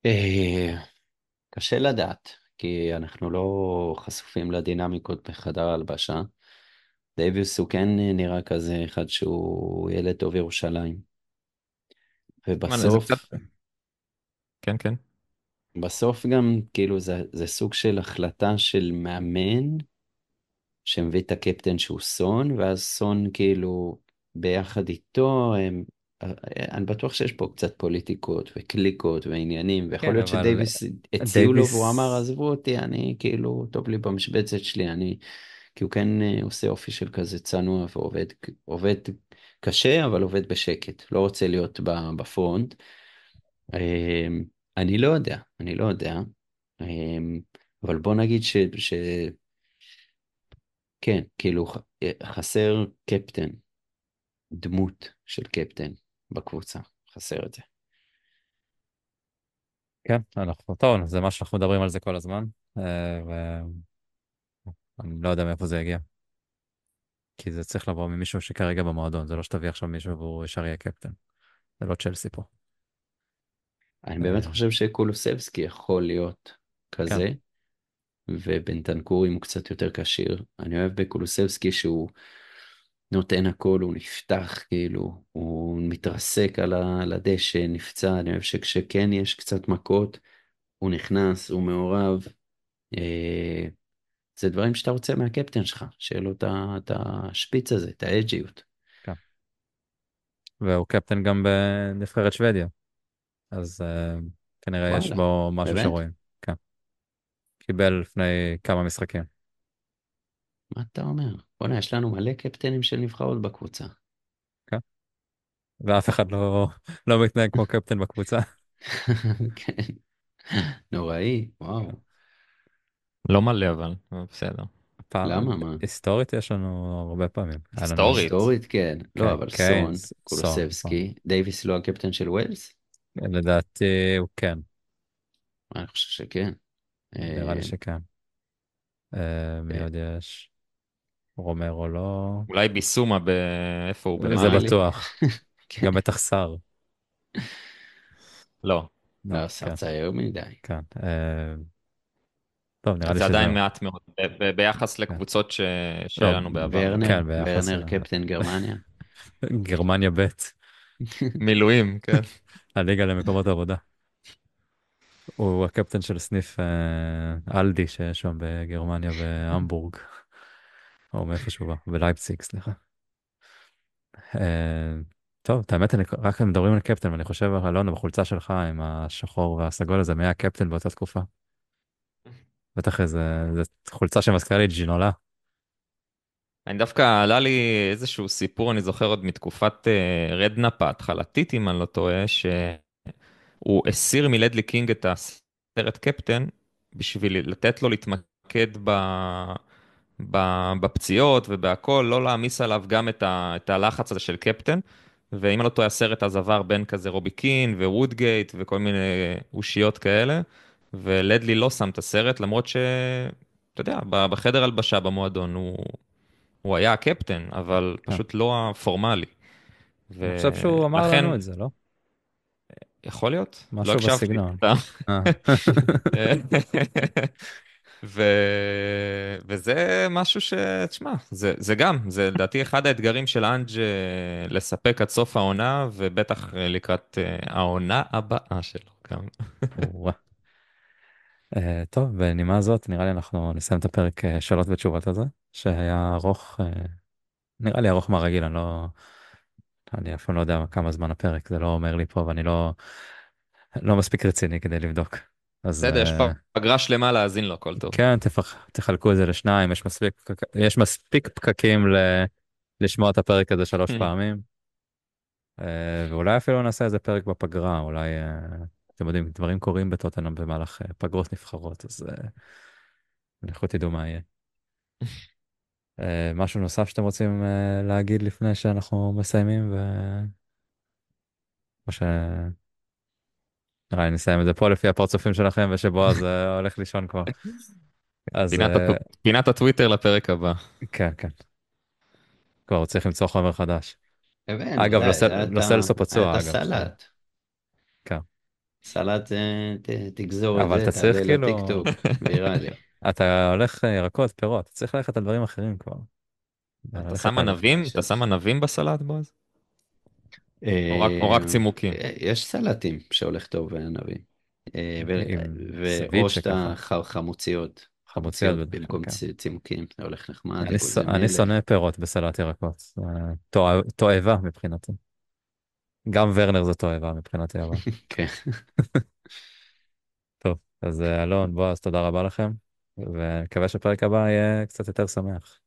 אה, קשה לדעת, כי אנחנו לא חשופים לדינמיקות בחדר הלבשה. דייוויס הוא כן נראה כזה אחד שהוא ילד טוב ירושלים. ובסוף, כן, כן. בסוף גם כאילו זה, זה סוג של החלטה של מאמן שמביא את הקפטן שהוא סון, ואז סון כאילו ביחד איתו הם אני בטוח שיש פה קצת פוליטיקות וקליקות ועניינים, ויכול כן, להיות אבל... שדייוויס הציעו דייוויס... לו והוא אמר, עזבו אותי, אני כאילו, טוב לי במשבצת שלי, אני... כי הוא כן אה, עושה אופי של כזה צנוע ועובד עובד קשה, אבל עובד בשקט, לא רוצה להיות ב front. אמ, אני לא יודע, אני לא יודע, אמ, אבל בוא נגיד ש... ש... כן, כאילו חסר קפטן, דמות של קפטן. בקבוצה, חסר את זה. כן, אנחנו, טוב, זה מה שאנחנו מדברים על זה כל הזמן. אה, אני לא יודע מאיפה זה יגיע. כי זה צריך לבוא ממישהו שכרגע במועדון, זה לא שתביא עכשיו מישהו והוא ישר יהיה קפטן. זה לא צ'לסי פה. אני באמת אה, חושב שקולוסבסקי יכול להיות כן, כזה, ובנטנקור אם הוא קצת יותר כשיר. אני אוהב בקולוסבסקי שהוא נותן הכל, הוא נפתח כאילו, הוא מתרסק על הדשא, נפצע, אני אוהב שכשכן יש קצת מכות, הוא נכנס, הוא מעורב. אה, זה דברים שאתה רוצה מהקפטן שלך, שיהיה לו את השפיץ הזה, את האג'יות. כן. והוא קפטן גם בנבחרת שוודיה. אז uh, כנראה יש וואלה, בו משהו באמת? שרואים. כן. קיבל לפני כמה משחקים. מה אתה אומר? בוא'נה, יש לנו מלא קפטנים של נבחרות בקבוצה. כן. ואף אחד לא, לא מתנהג כמו קפטן בקבוצה. כן, נוראי, וואו. לא מלא אבל, בסדר. פעם, למה, מה? היסטורית יש לנו הרבה פעמים. לנו היסטורית? היסטורית, כן. כן, לא, אבל קיין, סון, קולוסבסקי, דייוויס לא הקפטן של ווילס? לדעתי הוא כן, אני חושב שכן. נראה לי אה, שכן. אה, מי אה, עוד יש? רומרו לא. אולי ביסומה, ב... איפה הוא? זה? בטוח. כן. גם בטח שר. לא. לא, לא, שר כן, צעיר מדי. כן. אה, טוב, נראה אז לי זה עדיין. מעט מאוד, ביחס כן. לקבוצות. שהיה לא, לנו בעבר. ורנר, כן, ביחס ורנר ל- קפטן גרמניה. גרמניה ב', מילואים, כן. הליגה למקומות עבודה. הוא הקפטן של סניף אה, אלדי שיש שם בגרמניה והמבורג. או מאיפה שהוא בא, בלייפציג, סליחה. אה, טוב, את האמת, אני רק מדברים על קפטן, ואני חושב, אלונה, בחולצה שלך עם השחור והסגול הזה, מי היה קפטן באותה תקופה? בטח איזה, חולצה שמזכירה לי ג'ינולה. אני דווקא עלה לי איזשהו סיפור, אני זוכר עוד מתקופת uh, רדנאפ ההתחלתית, אם אני לא טועה, שהוא הסיר מלדלי קינג את הסרט קפטן, בשביל לתת לו להתמקד ב... בפציעות ובהכל, לא להעמיס עליו גם את, ה... את הלחץ הזה של קפטן. ואם אני לא טועה, הסרט אז עבר בין כזה רובי קין ווודגייט וכל מיני אושיות כאלה, ולדלי לא שם את הסרט, למרות ש... אתה יודע, בחדר הלבשה במועדון הוא... הוא היה הקפטן, אבל כן. פשוט לא הפורמלי. אני חושב שהוא אמר ולכן- לנו את זה, לא? יכול להיות? משהו לא. בסגנון. ו... וזה משהו ש... תשמע, זה, זה גם, זה לדעתי אחד האתגרים של אנג' אה, לספק עד סוף העונה, ובטח אה, לקראת אה, העונה הבאה שלו גם. אה, טוב, בנימה זאת, נראה לי אנחנו נסיים את הפרק שאלות ותשובות הזה, שהיה ארוך, אה, נראה לי ארוך מהרגיל, אני לא... אני אף פעם לא יודע כמה זמן הפרק, זה לא אומר לי פה, ואני לא... לא מספיק רציני כדי לבדוק. אז בסדר, יש אה, פגרה שלמה להאזין לו, הכל טוב. כן, תפח, תחלקו את זה לשניים, יש מספיק, יש מספיק פקקים ל, לשמוע את הפרק הזה שלוש פעמים. אה, ואולי אפילו נעשה איזה פרק בפגרה, אולי, אה, אתם יודעים, דברים קורים בטוטנאם במהלך פגרות נבחרות, אז לכו תדעו מה יהיה. משהו נוסף שאתם רוצים להגיד לפני שאנחנו מסיימים, ו... או ש... נראה לי נסיים את זה פה לפי הפרצופים שלכם, ושבועז אה, הולך לישון כבר. אז פינת אה, הטו- פינת הטוויטר לפרק הבא. כן, כן. כבר צריך למצוא חומר חדש. הבן, אגב, לוסלסו פצוע, אתה אגב. סלט. כן. סלט, אה, ת- תגזור את אבל זה, אתה צריך תעלה כאילו-. אתה הולך ירקות, פירות, אתה צריך ללכת על דברים אחרים כבר. אתה שם ענבים? אתה שם ענבים בסלט, בועז? או רק- או רק צימוקים? אה, יש סלטים שהולך טוב ענבים. אה, ו- עם ואו סביצ'ה שאתה חמוציות. חמוציות כלל, במקום כן. צימוקים, זה הולך נחמד. אני. שונא פירות בסלט ירקות. תועב- תועבה מבחינתי. גם ורנר זה תועבה מבחינתי, אבל. כן. טוב, אז אה, אלון, בועז, תודה רבה לכם, ונקווה שהפרק הבא יהיה קצת יותר שמח.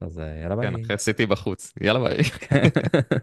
אז אה, יאללה ביי. כן, אחרי סיטי בחוץ. יאללה ביי.